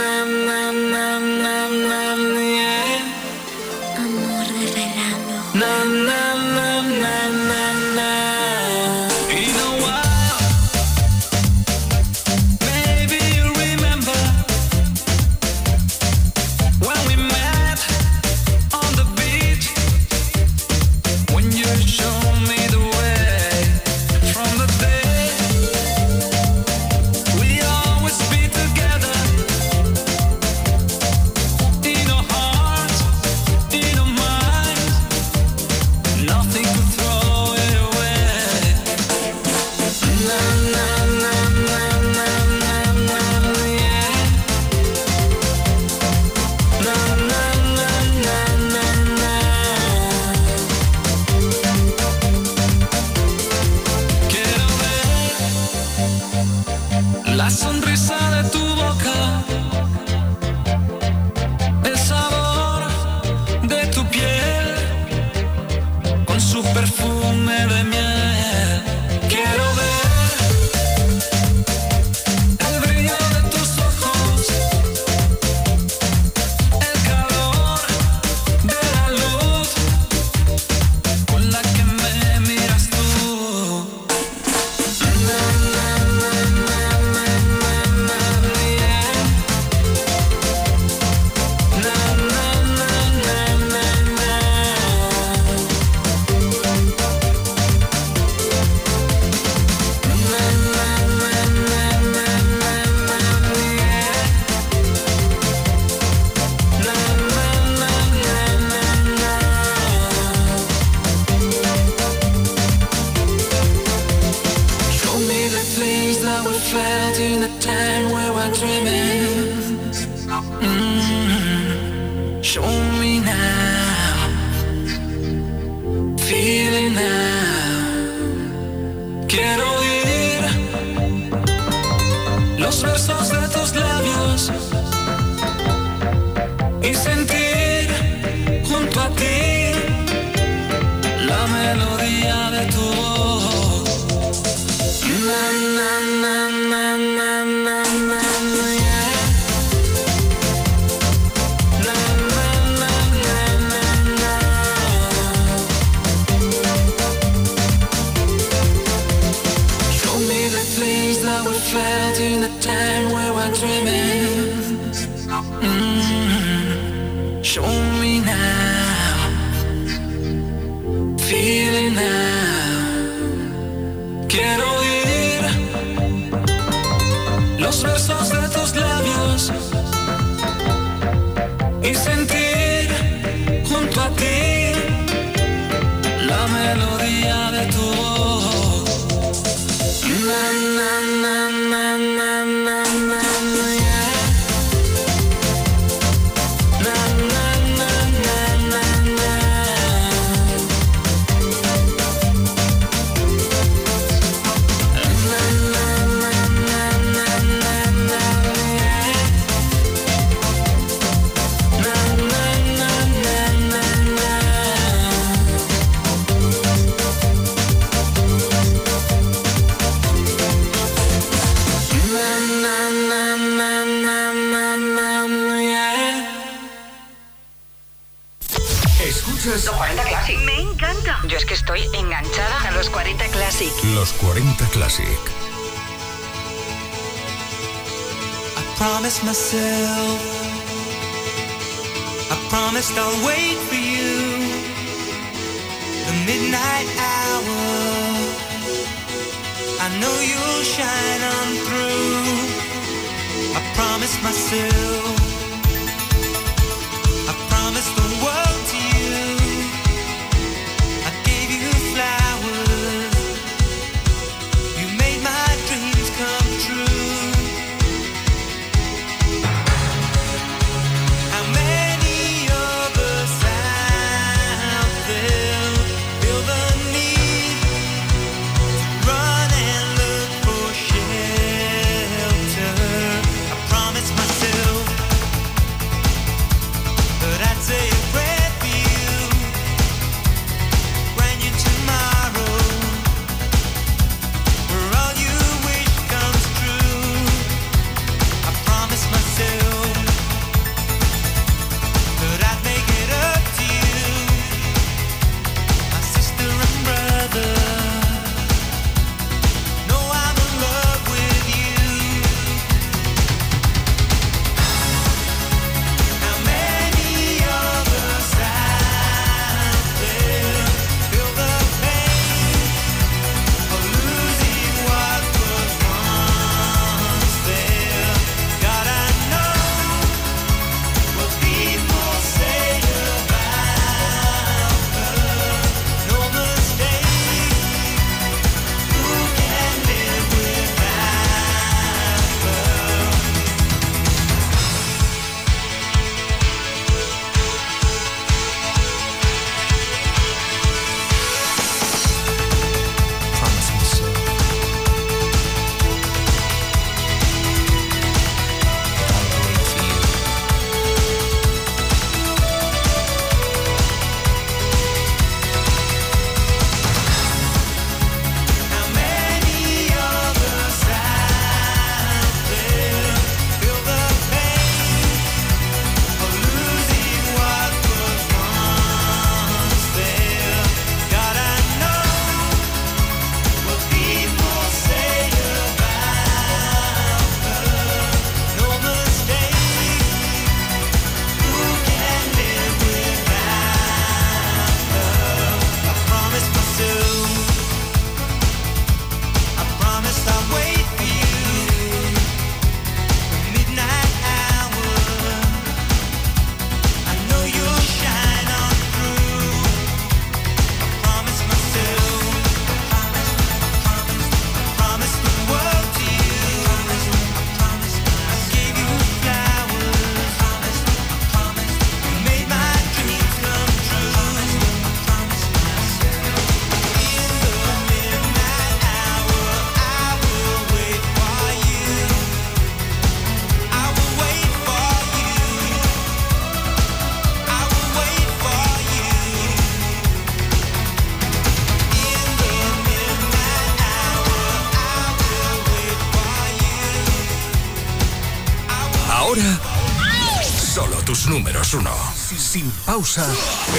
Sin pausa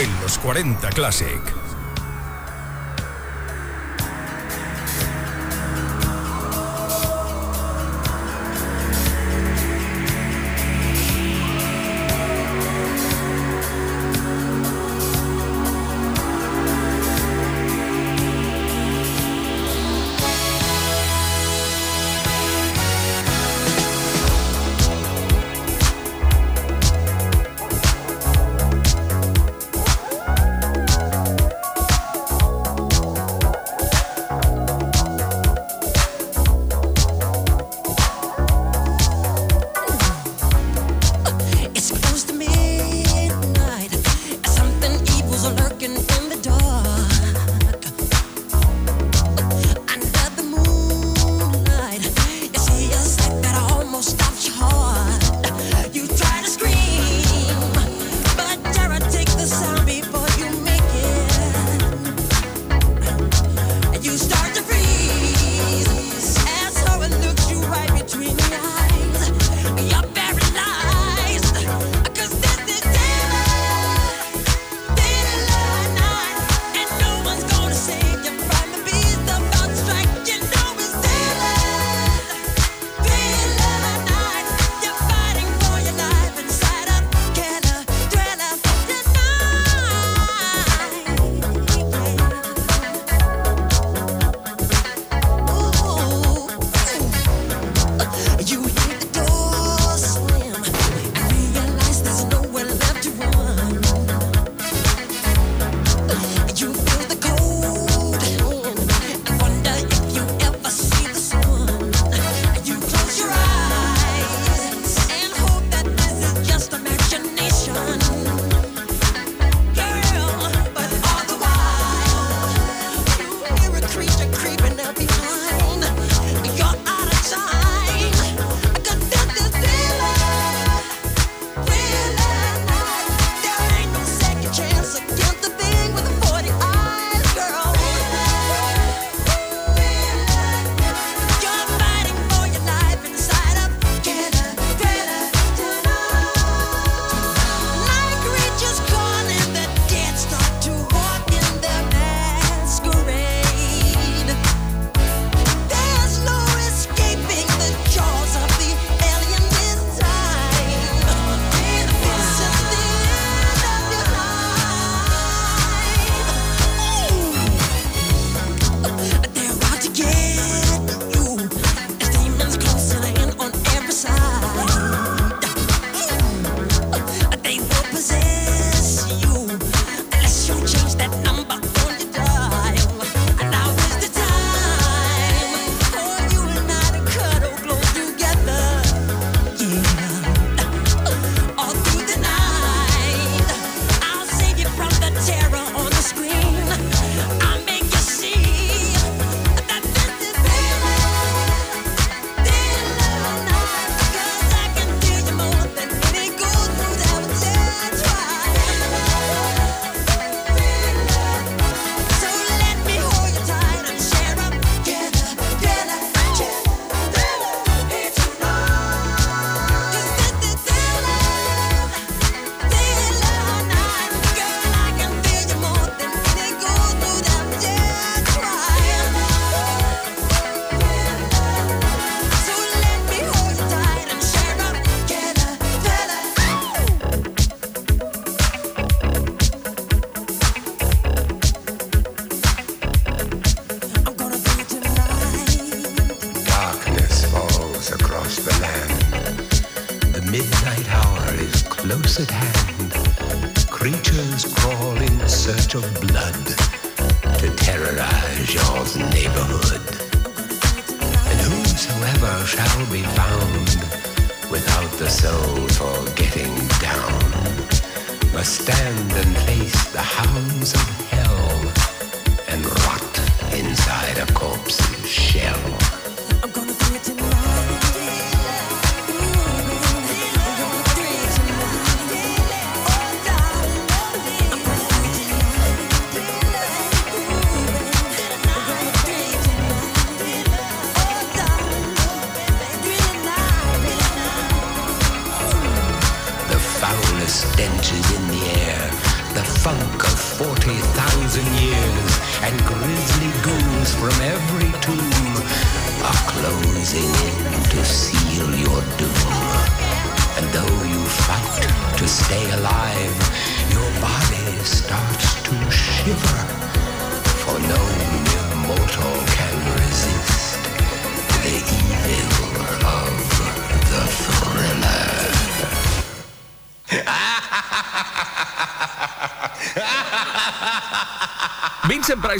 en los 40 Classic.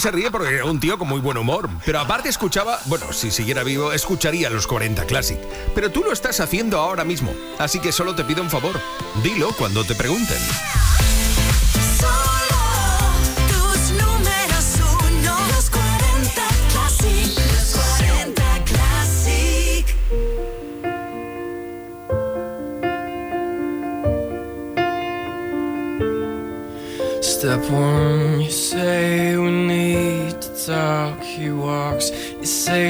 se ríe porque era un tío con muy buen humor. Pero aparte escuchaba, bueno, si siguiera vivo, escucharía los 40 Classic. Pero tú lo estás haciendo ahora mismo, así que solo te pido un favor. Dilo cuando te pregunten.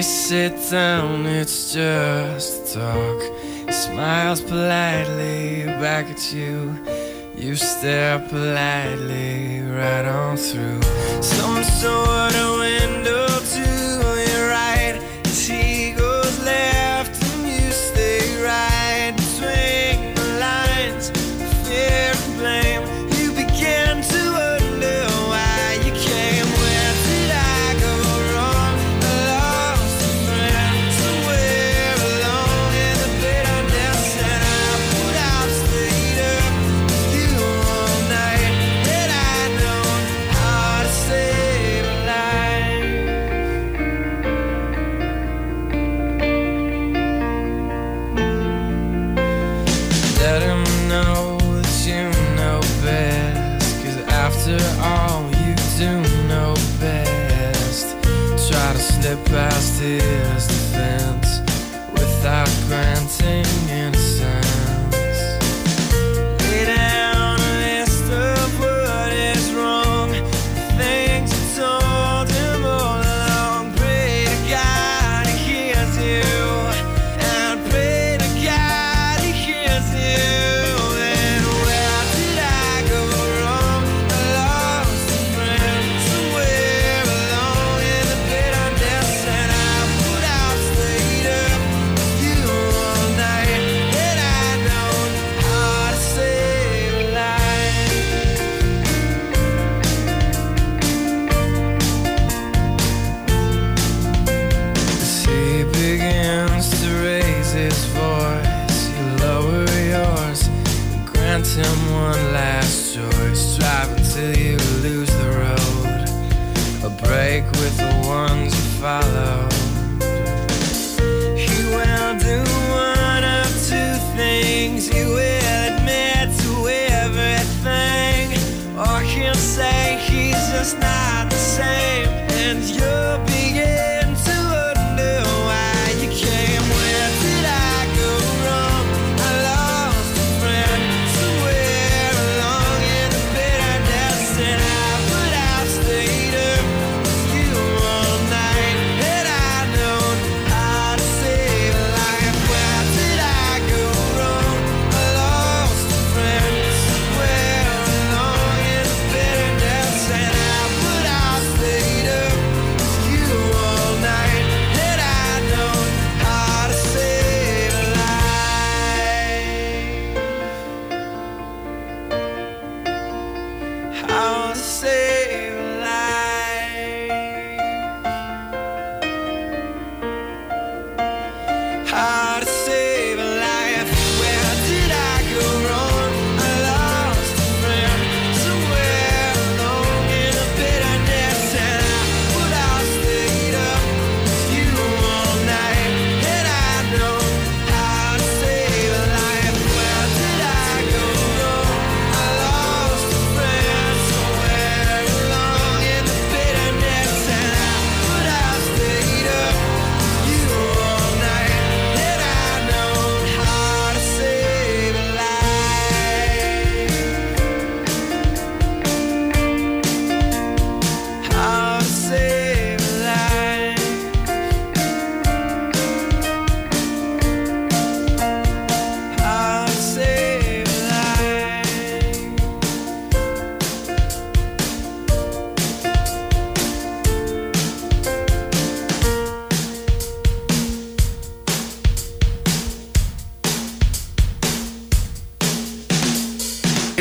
Sit down, it's just talk. He smiles politely back at you. You stare politely right on through some sort of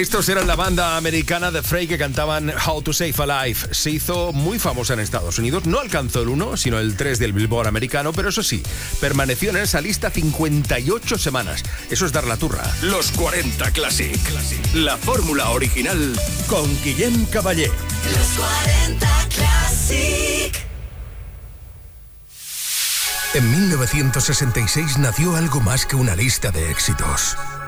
Estos eran la banda americana de Frey que cantaban How to Save a Life. Se hizo muy famosa en Estados Unidos. No alcanzó el 1, sino el 3 del Billboard americano, pero eso sí, permaneció en esa lista 58 semanas. Eso es dar la turra. Los 40 Classic. La fórmula original con Guillem Caballé. Los 40 Classic. En 1966 nació algo más que una lista de éxitos.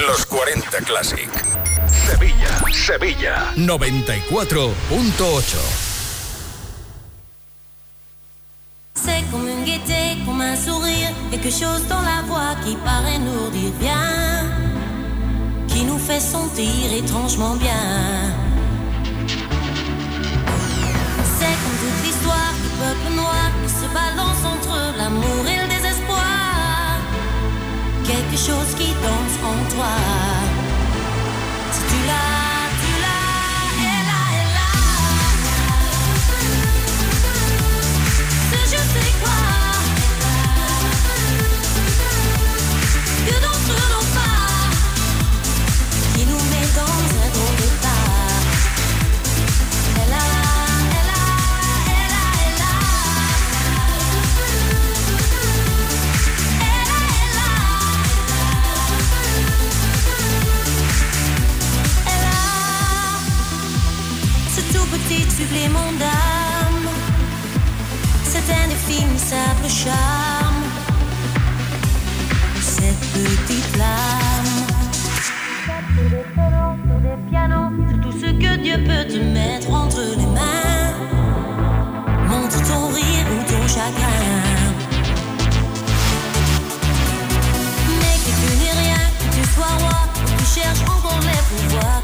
Los 40 Classic. Sevilla, Sevilla. 94.8. C'est comme une gaieté, comme un sourire, quelque chose dans la voix qui paraît nous dire bien, qui nous fait sentir étrangement bien. C'est comme toute l'histoire du peuple noir qui se balance entre l'amour et le quelque chose qui danse en toi. Si tu l'as, supplément d'âme c'est simple charme. Cette petite flamme Sur pianos tout ce que Dieu peut te mettre entre les mains. Montre ton rire ou ton chagrin. Mais que tu n'es rien, que tu sois roi Tu cherches encore les pouvoirs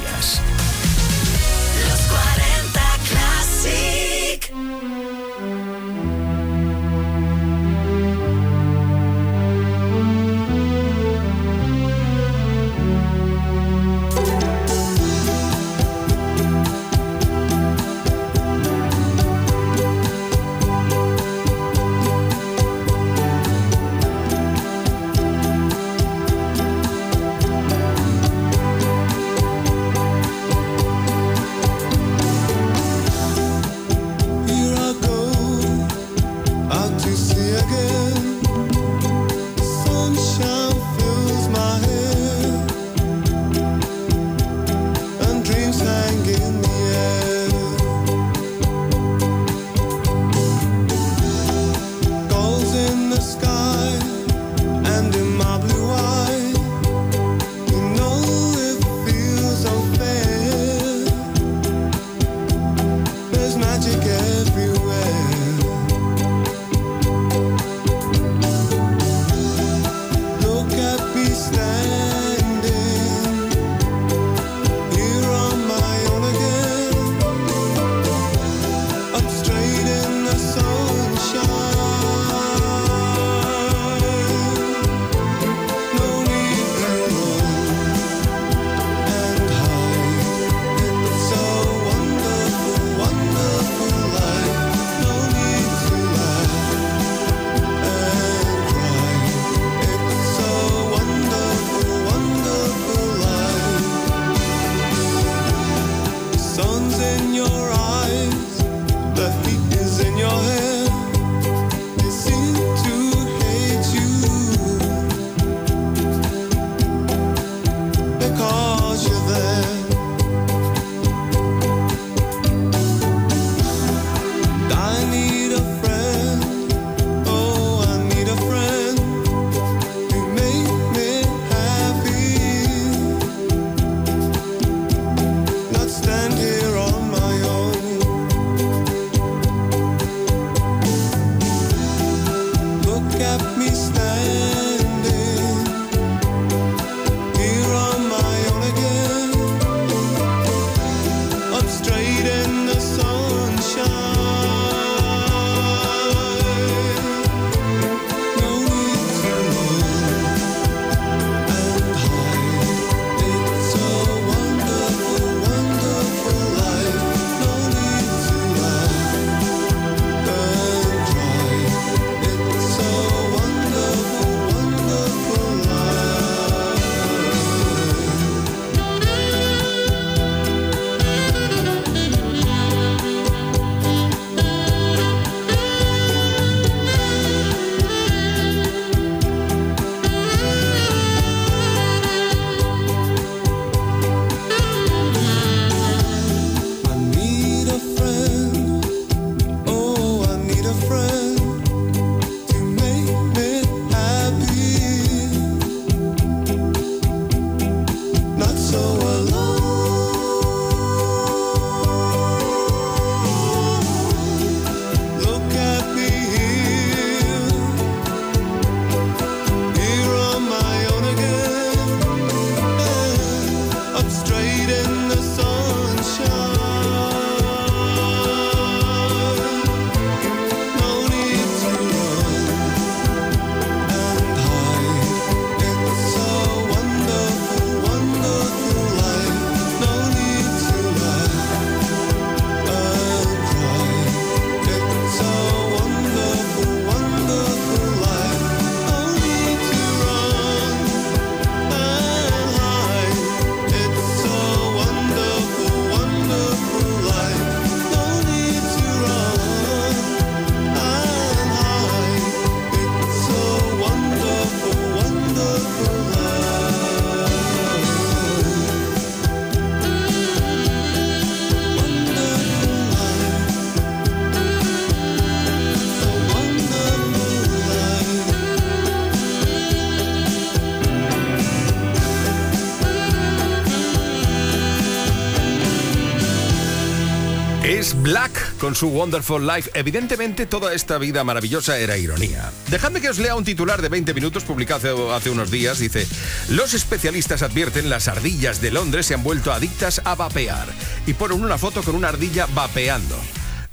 Su Wonderful Life. Evidentemente, toda esta vida maravillosa era ironía. Dejadme que os lea un titular de 20 minutos publicado hace, hace unos días. Dice: Los especialistas advierten las ardillas de Londres se han vuelto adictas a vapear. Y ponen una foto con una ardilla vapeando.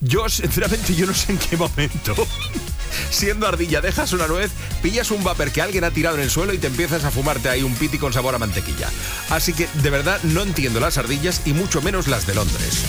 Yo, sinceramente, yo no sé en qué momento. Siendo ardilla, dejas una nuez, pillas un vapor que alguien ha tirado en el suelo y te empiezas a fumarte ahí un piti con sabor a mantequilla. Así que, de verdad, no entiendo las ardillas y mucho menos las de Londres.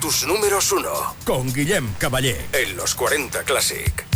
Tus números uno. Con Guillem Caballé. En los 40 Classic.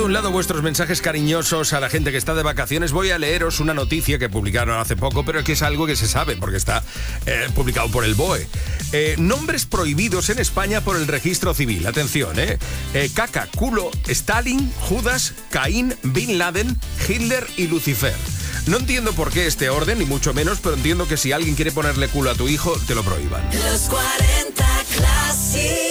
de un lado vuestros mensajes cariñosos a la gente que está de vacaciones, voy a leeros una noticia que publicaron hace poco, pero que es algo que se sabe porque está eh, publicado por el BOE. Eh, nombres prohibidos en España por el registro civil. Atención, ¿eh? eh caca, culo, Stalin, Judas, Caín, Bin Laden, Hitler y Lucifer. No entiendo por qué este orden, ni mucho menos, pero entiendo que si alguien quiere ponerle culo a tu hijo, te lo prohíban. Los 40 clases.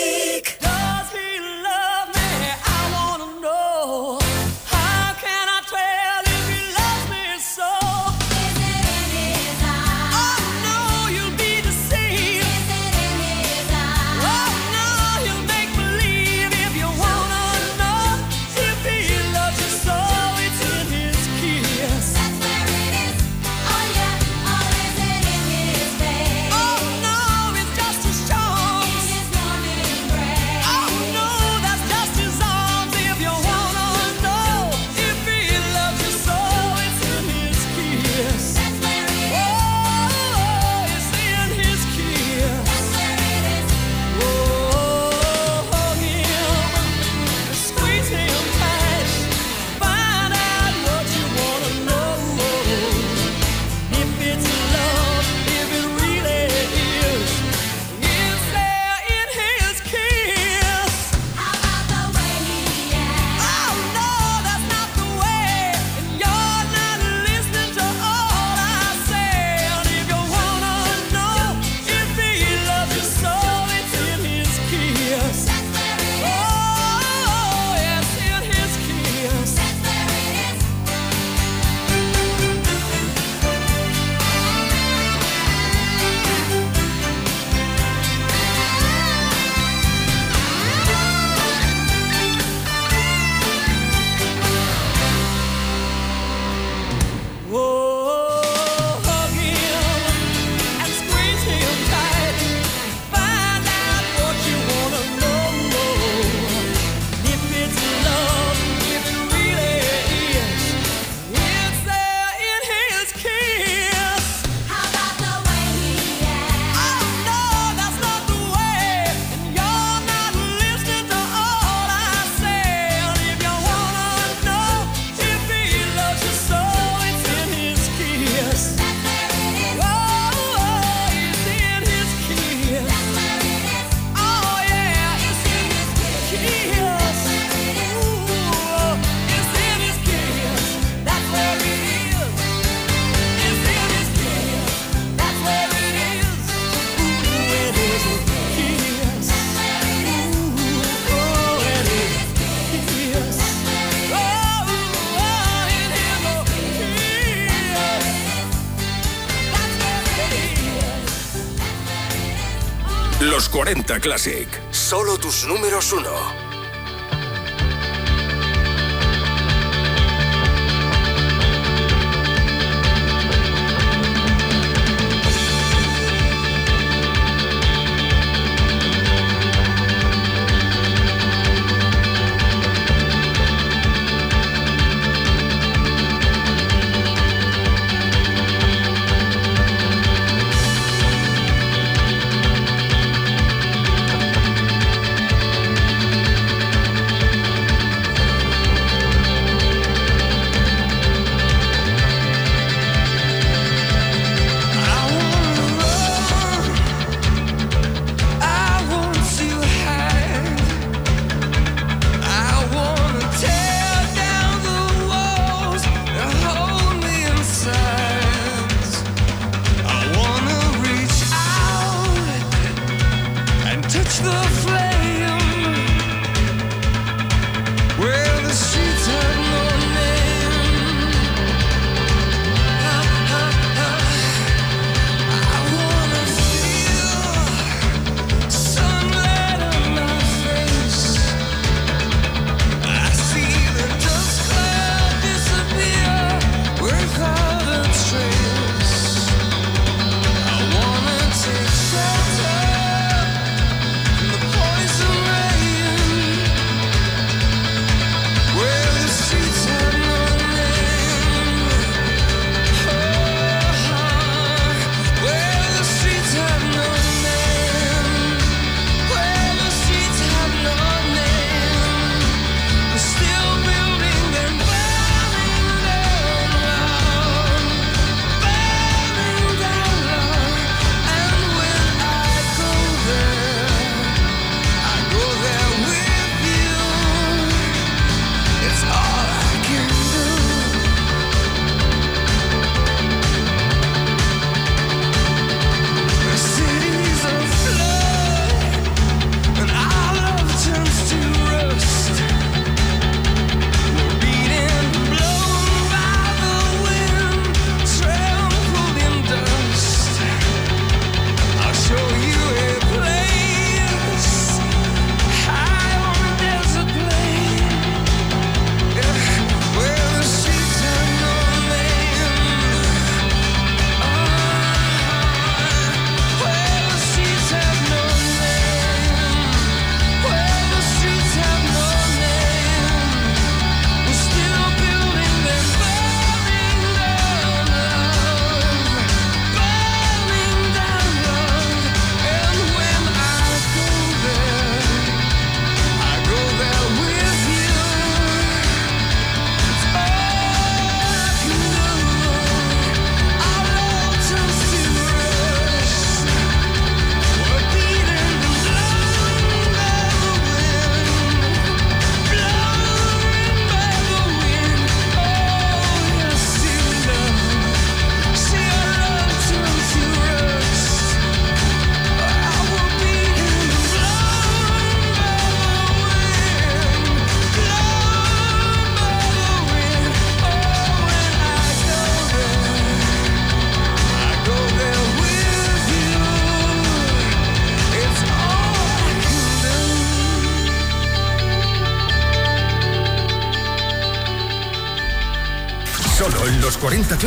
40 Classic. Solo tus números uno.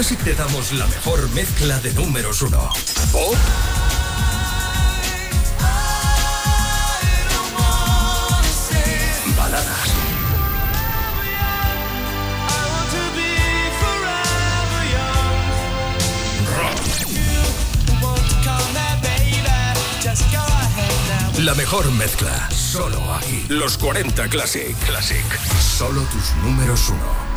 Music te damos la mejor mezcla de números uno. Pop. Baladas. Rock. La mejor mezcla, solo aquí. Los 40 Classic. Classic. Solo tus números uno.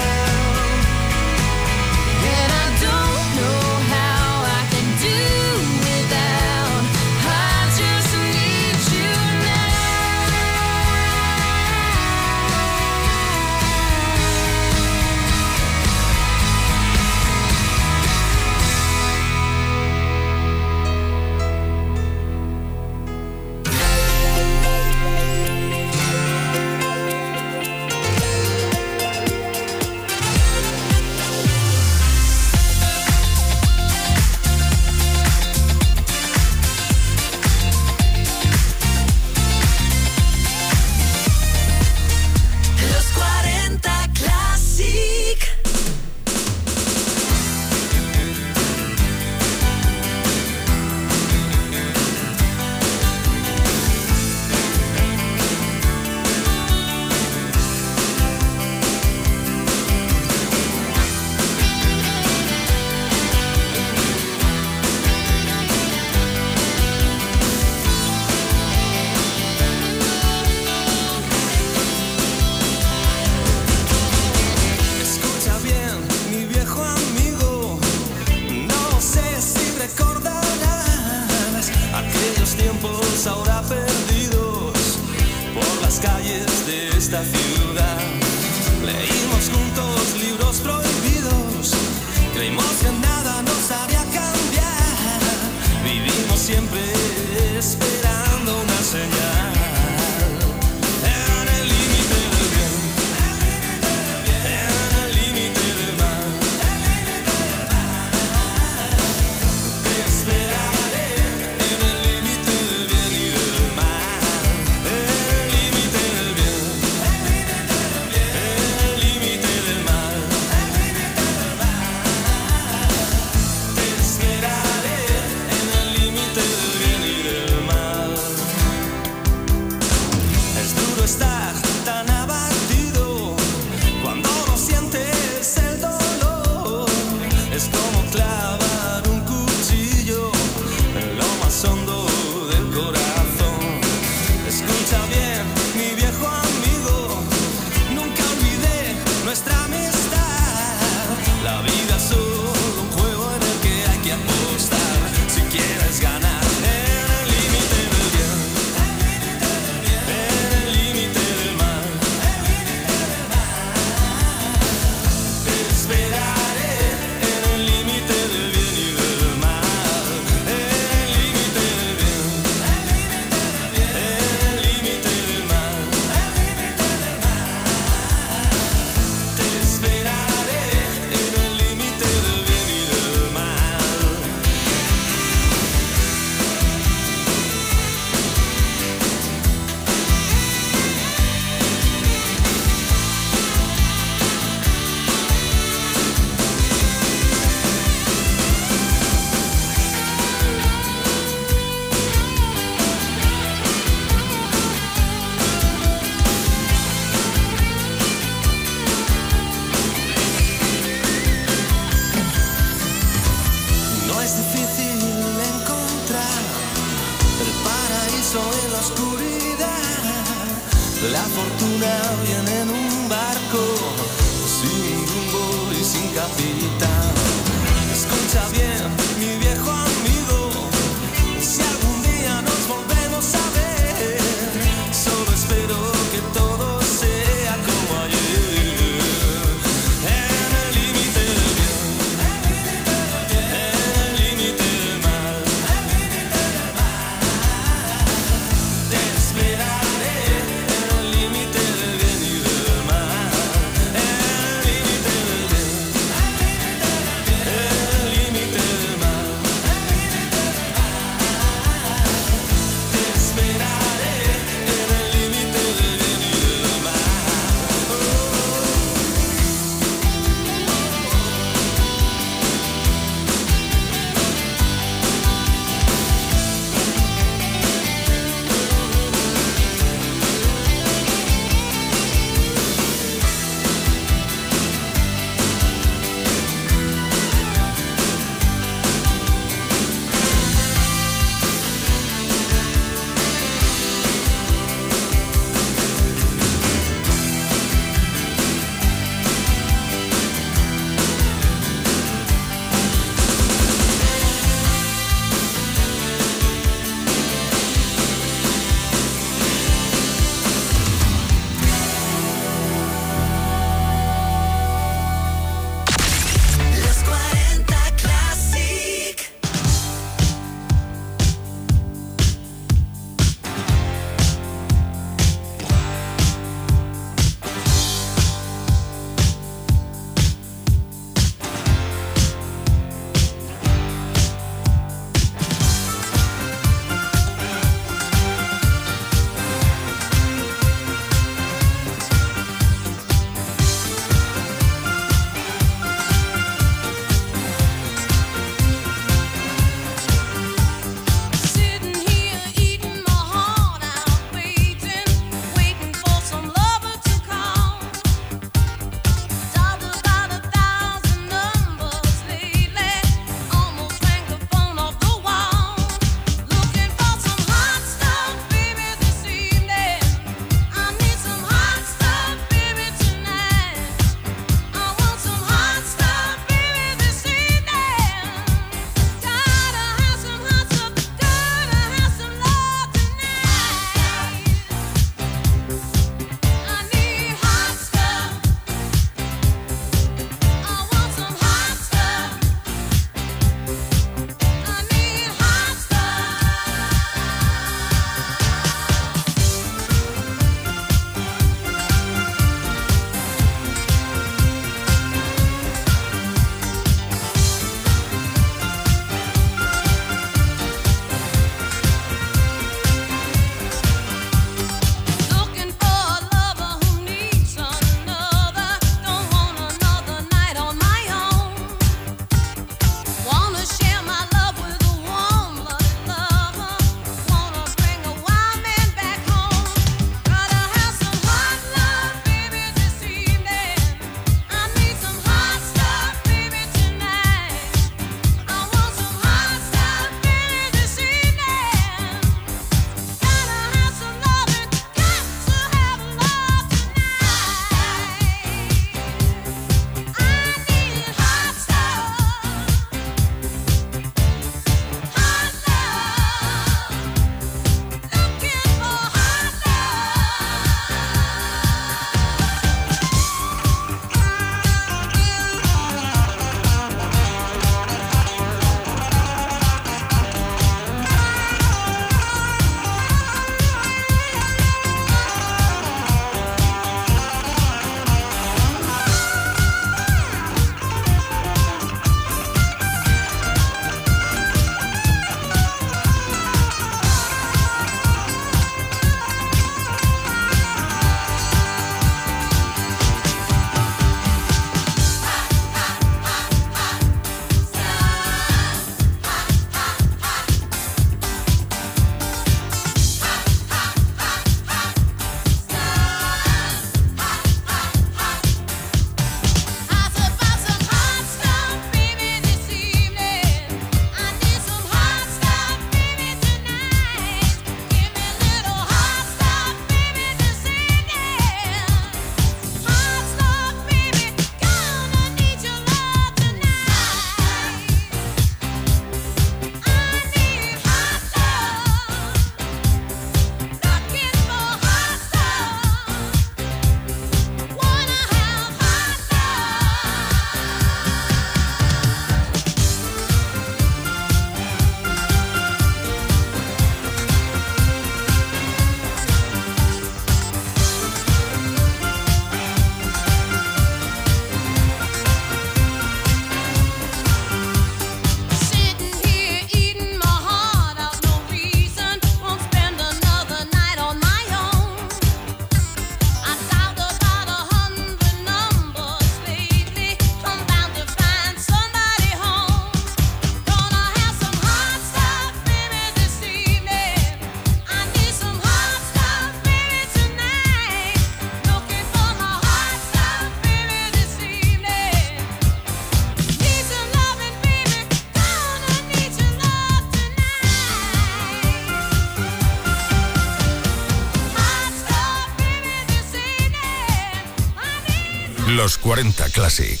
los 40 Classic.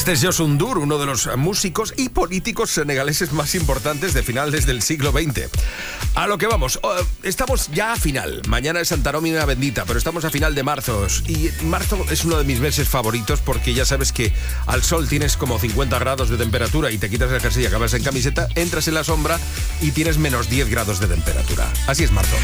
Este es Josundur, uno de los músicos y políticos senegaleses más importantes de finales del siglo XX. A lo que vamos, oh, estamos ya a final. Mañana es Santa Nómina Bendita, pero estamos a final de marzo. Y marzo es uno de mis meses favoritos porque ya sabes que al sol tienes como 50 grados de temperatura y te quitas el jersey y acabas en camiseta, entras en la sombra y tienes menos 10 grados de temperatura. Así es marzo.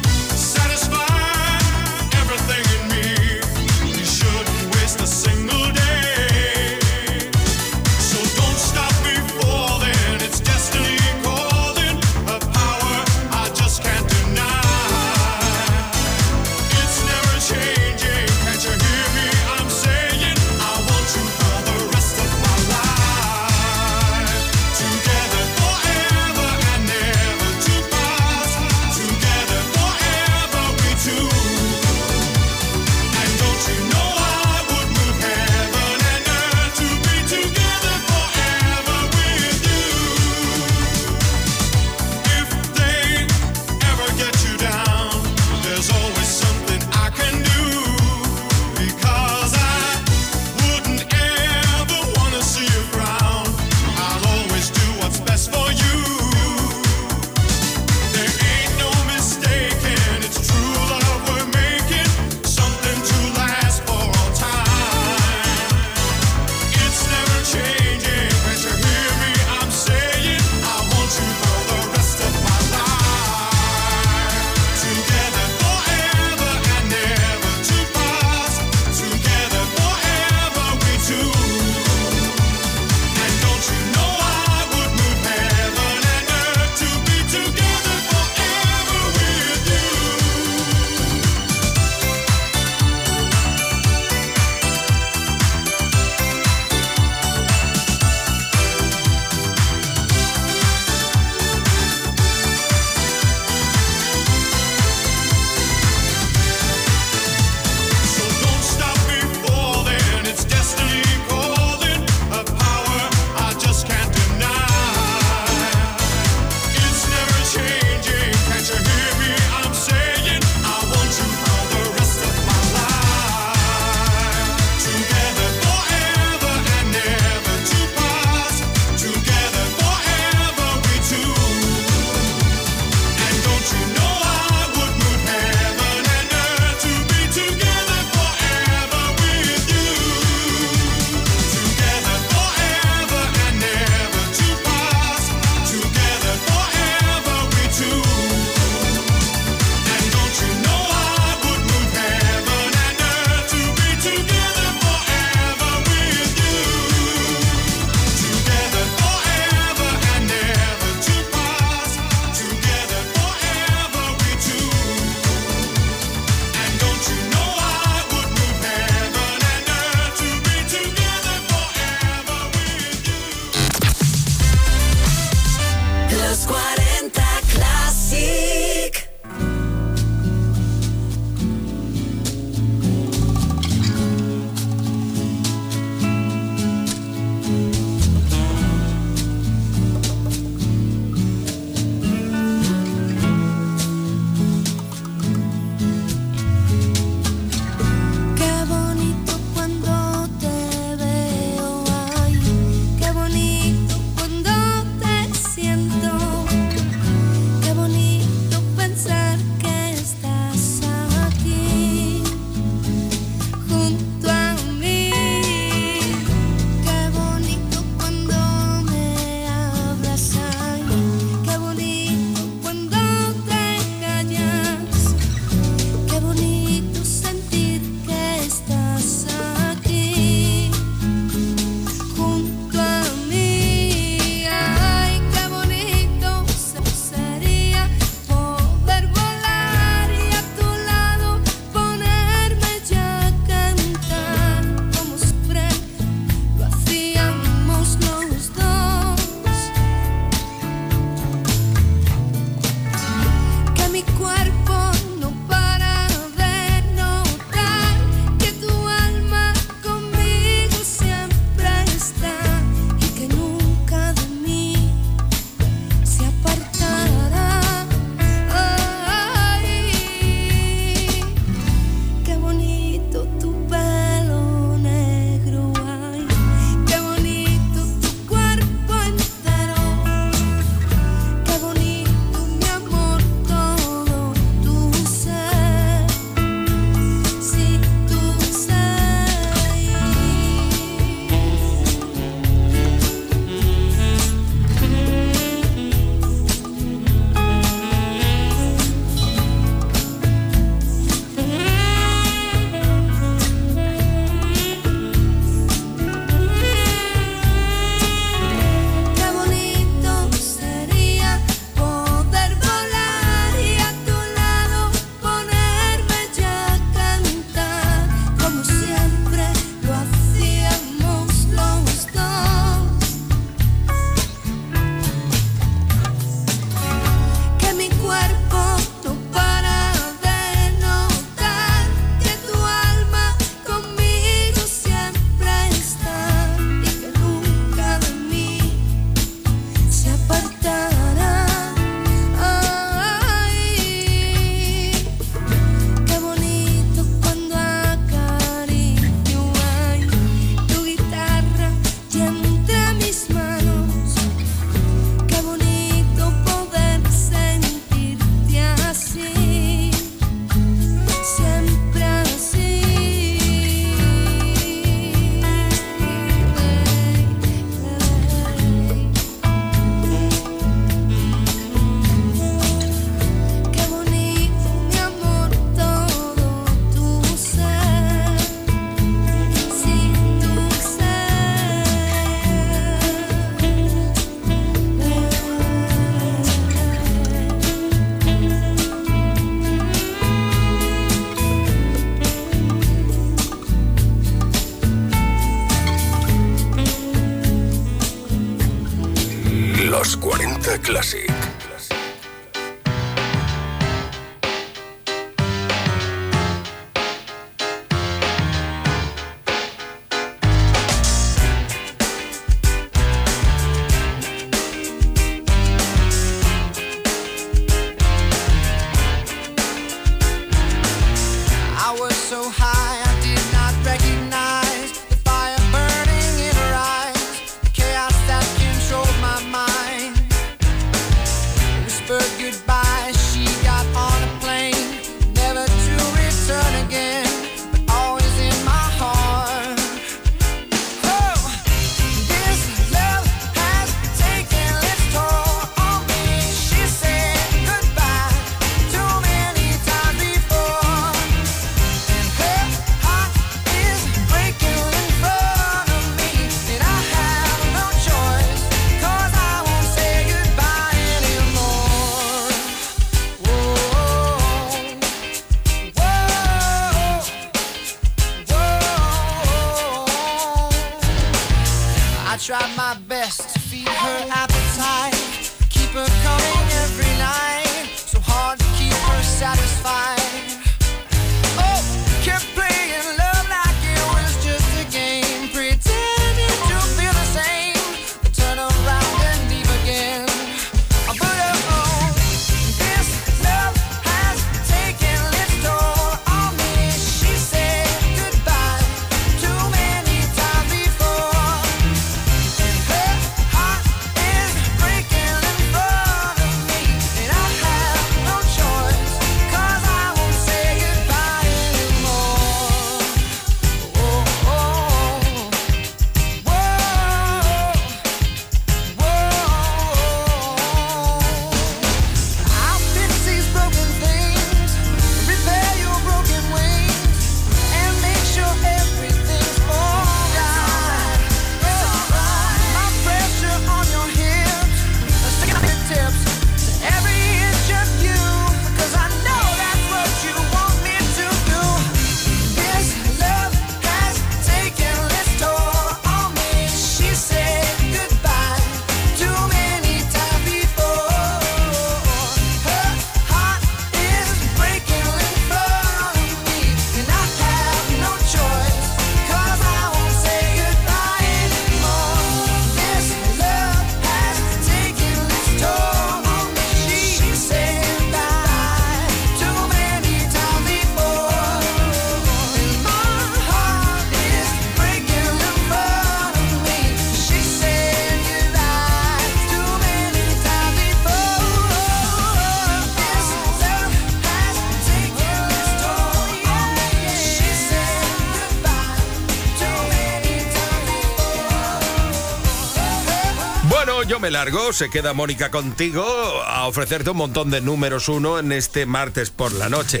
se queda Mónica contigo a ofrecerte un montón de números uno en este martes por la noche.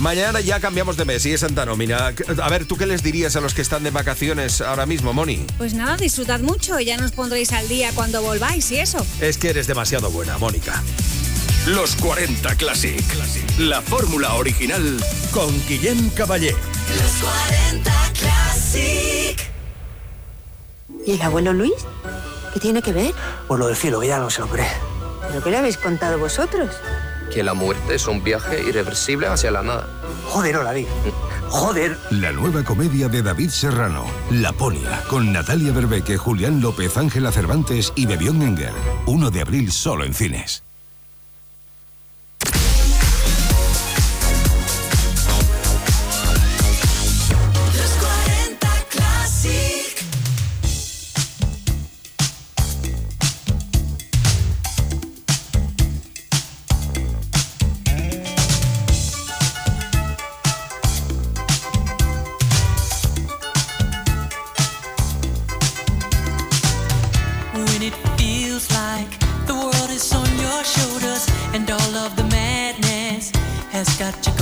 Mañana ya cambiamos de mes y es Santa Nómina. A ver, ¿tú qué les dirías a los que están de vacaciones ahora mismo, Moni? Pues nada, disfrutad mucho. Ya nos pondréis al día cuando volváis y eso. Es que eres demasiado buena, Mónica. Los 40 Classic. Classic. La fórmula original con Guillem Caballé. Los 40 Classic. ¿Y el abuelo Luis? ¿Qué tiene que ver? Pues lo del cielo, que ya no se lo cree. ¿Pero qué le habéis contado vosotros? Que la muerte es un viaje irreversible hacia la nada. Joder, hola, David. Joder. La nueva comedia de David Serrano, Laponia, con Natalia Berbeque, Julián López, Ángela Cervantes y Bebión Enger. 1 de abril solo en cines. has got you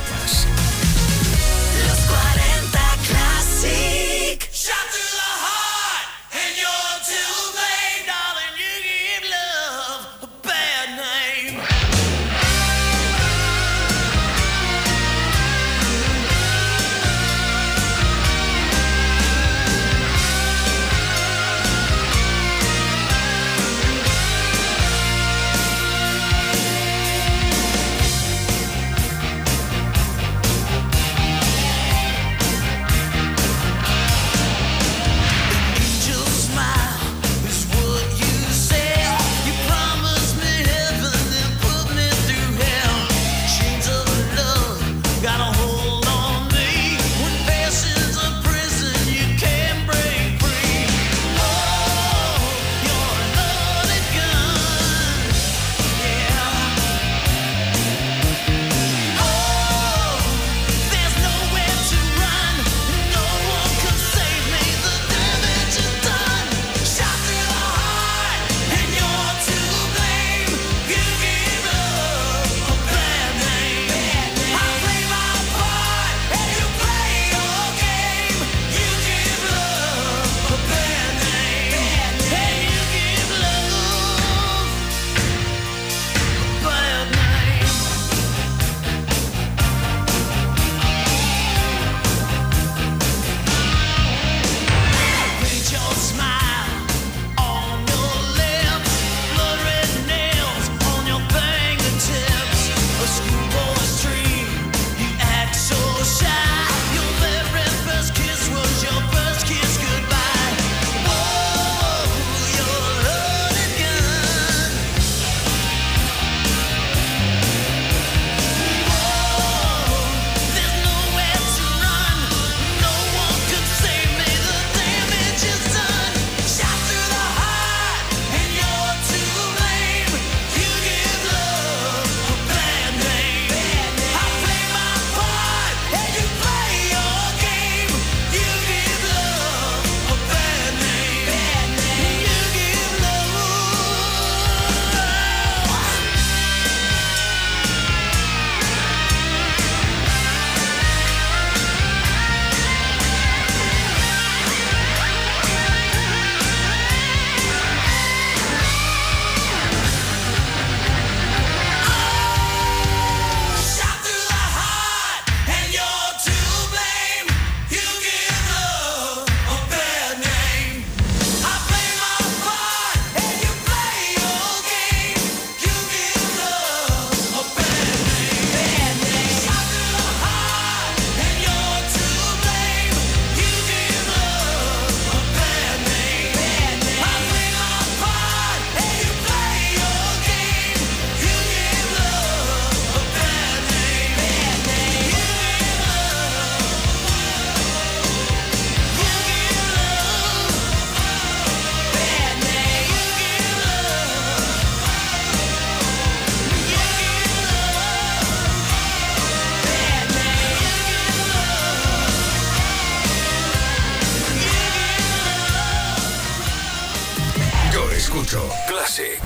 Escucho. Classic.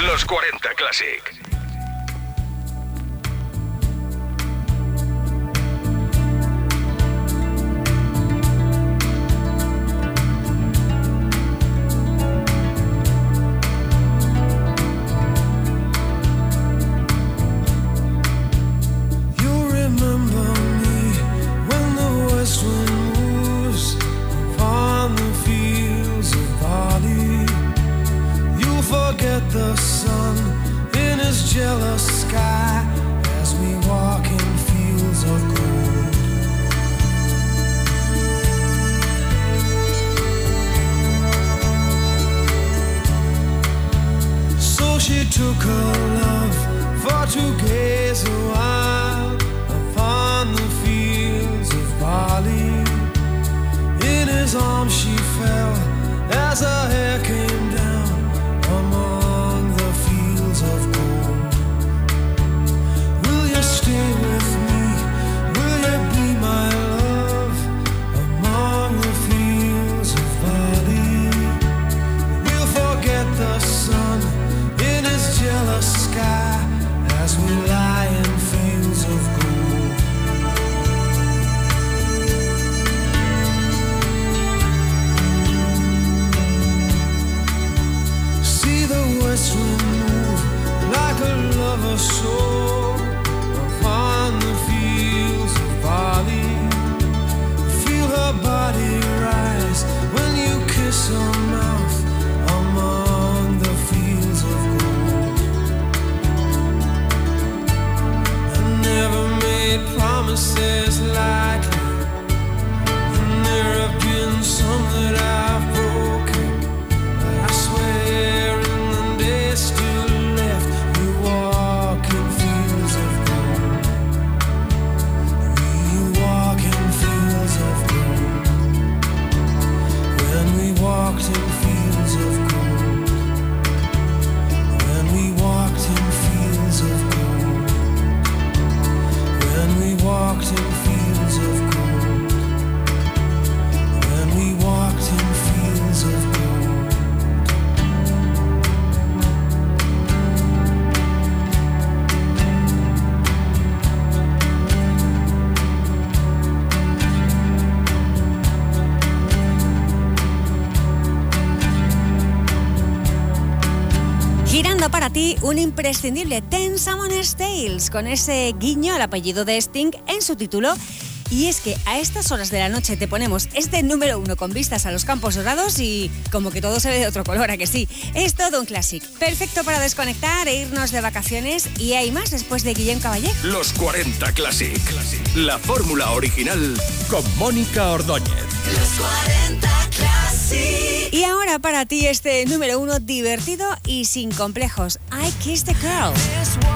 Los 40 Classic. Un imprescindible Ten Summoner's Tales con ese guiño al apellido de Sting en su título. Y es que a estas horas de la noche te ponemos este número uno con vistas a los campos dorados y como que todo se ve de otro color, a que sí. Es todo un clásico. Perfecto para desconectar e irnos de vacaciones. Y hay más después de Guillem Caballé. Los 40 Classic. La fórmula original con Mónica Ordóñez. Los 40 Classic. Y ahora para ti este número uno divertido y sin complejos. I Kiss the Girl.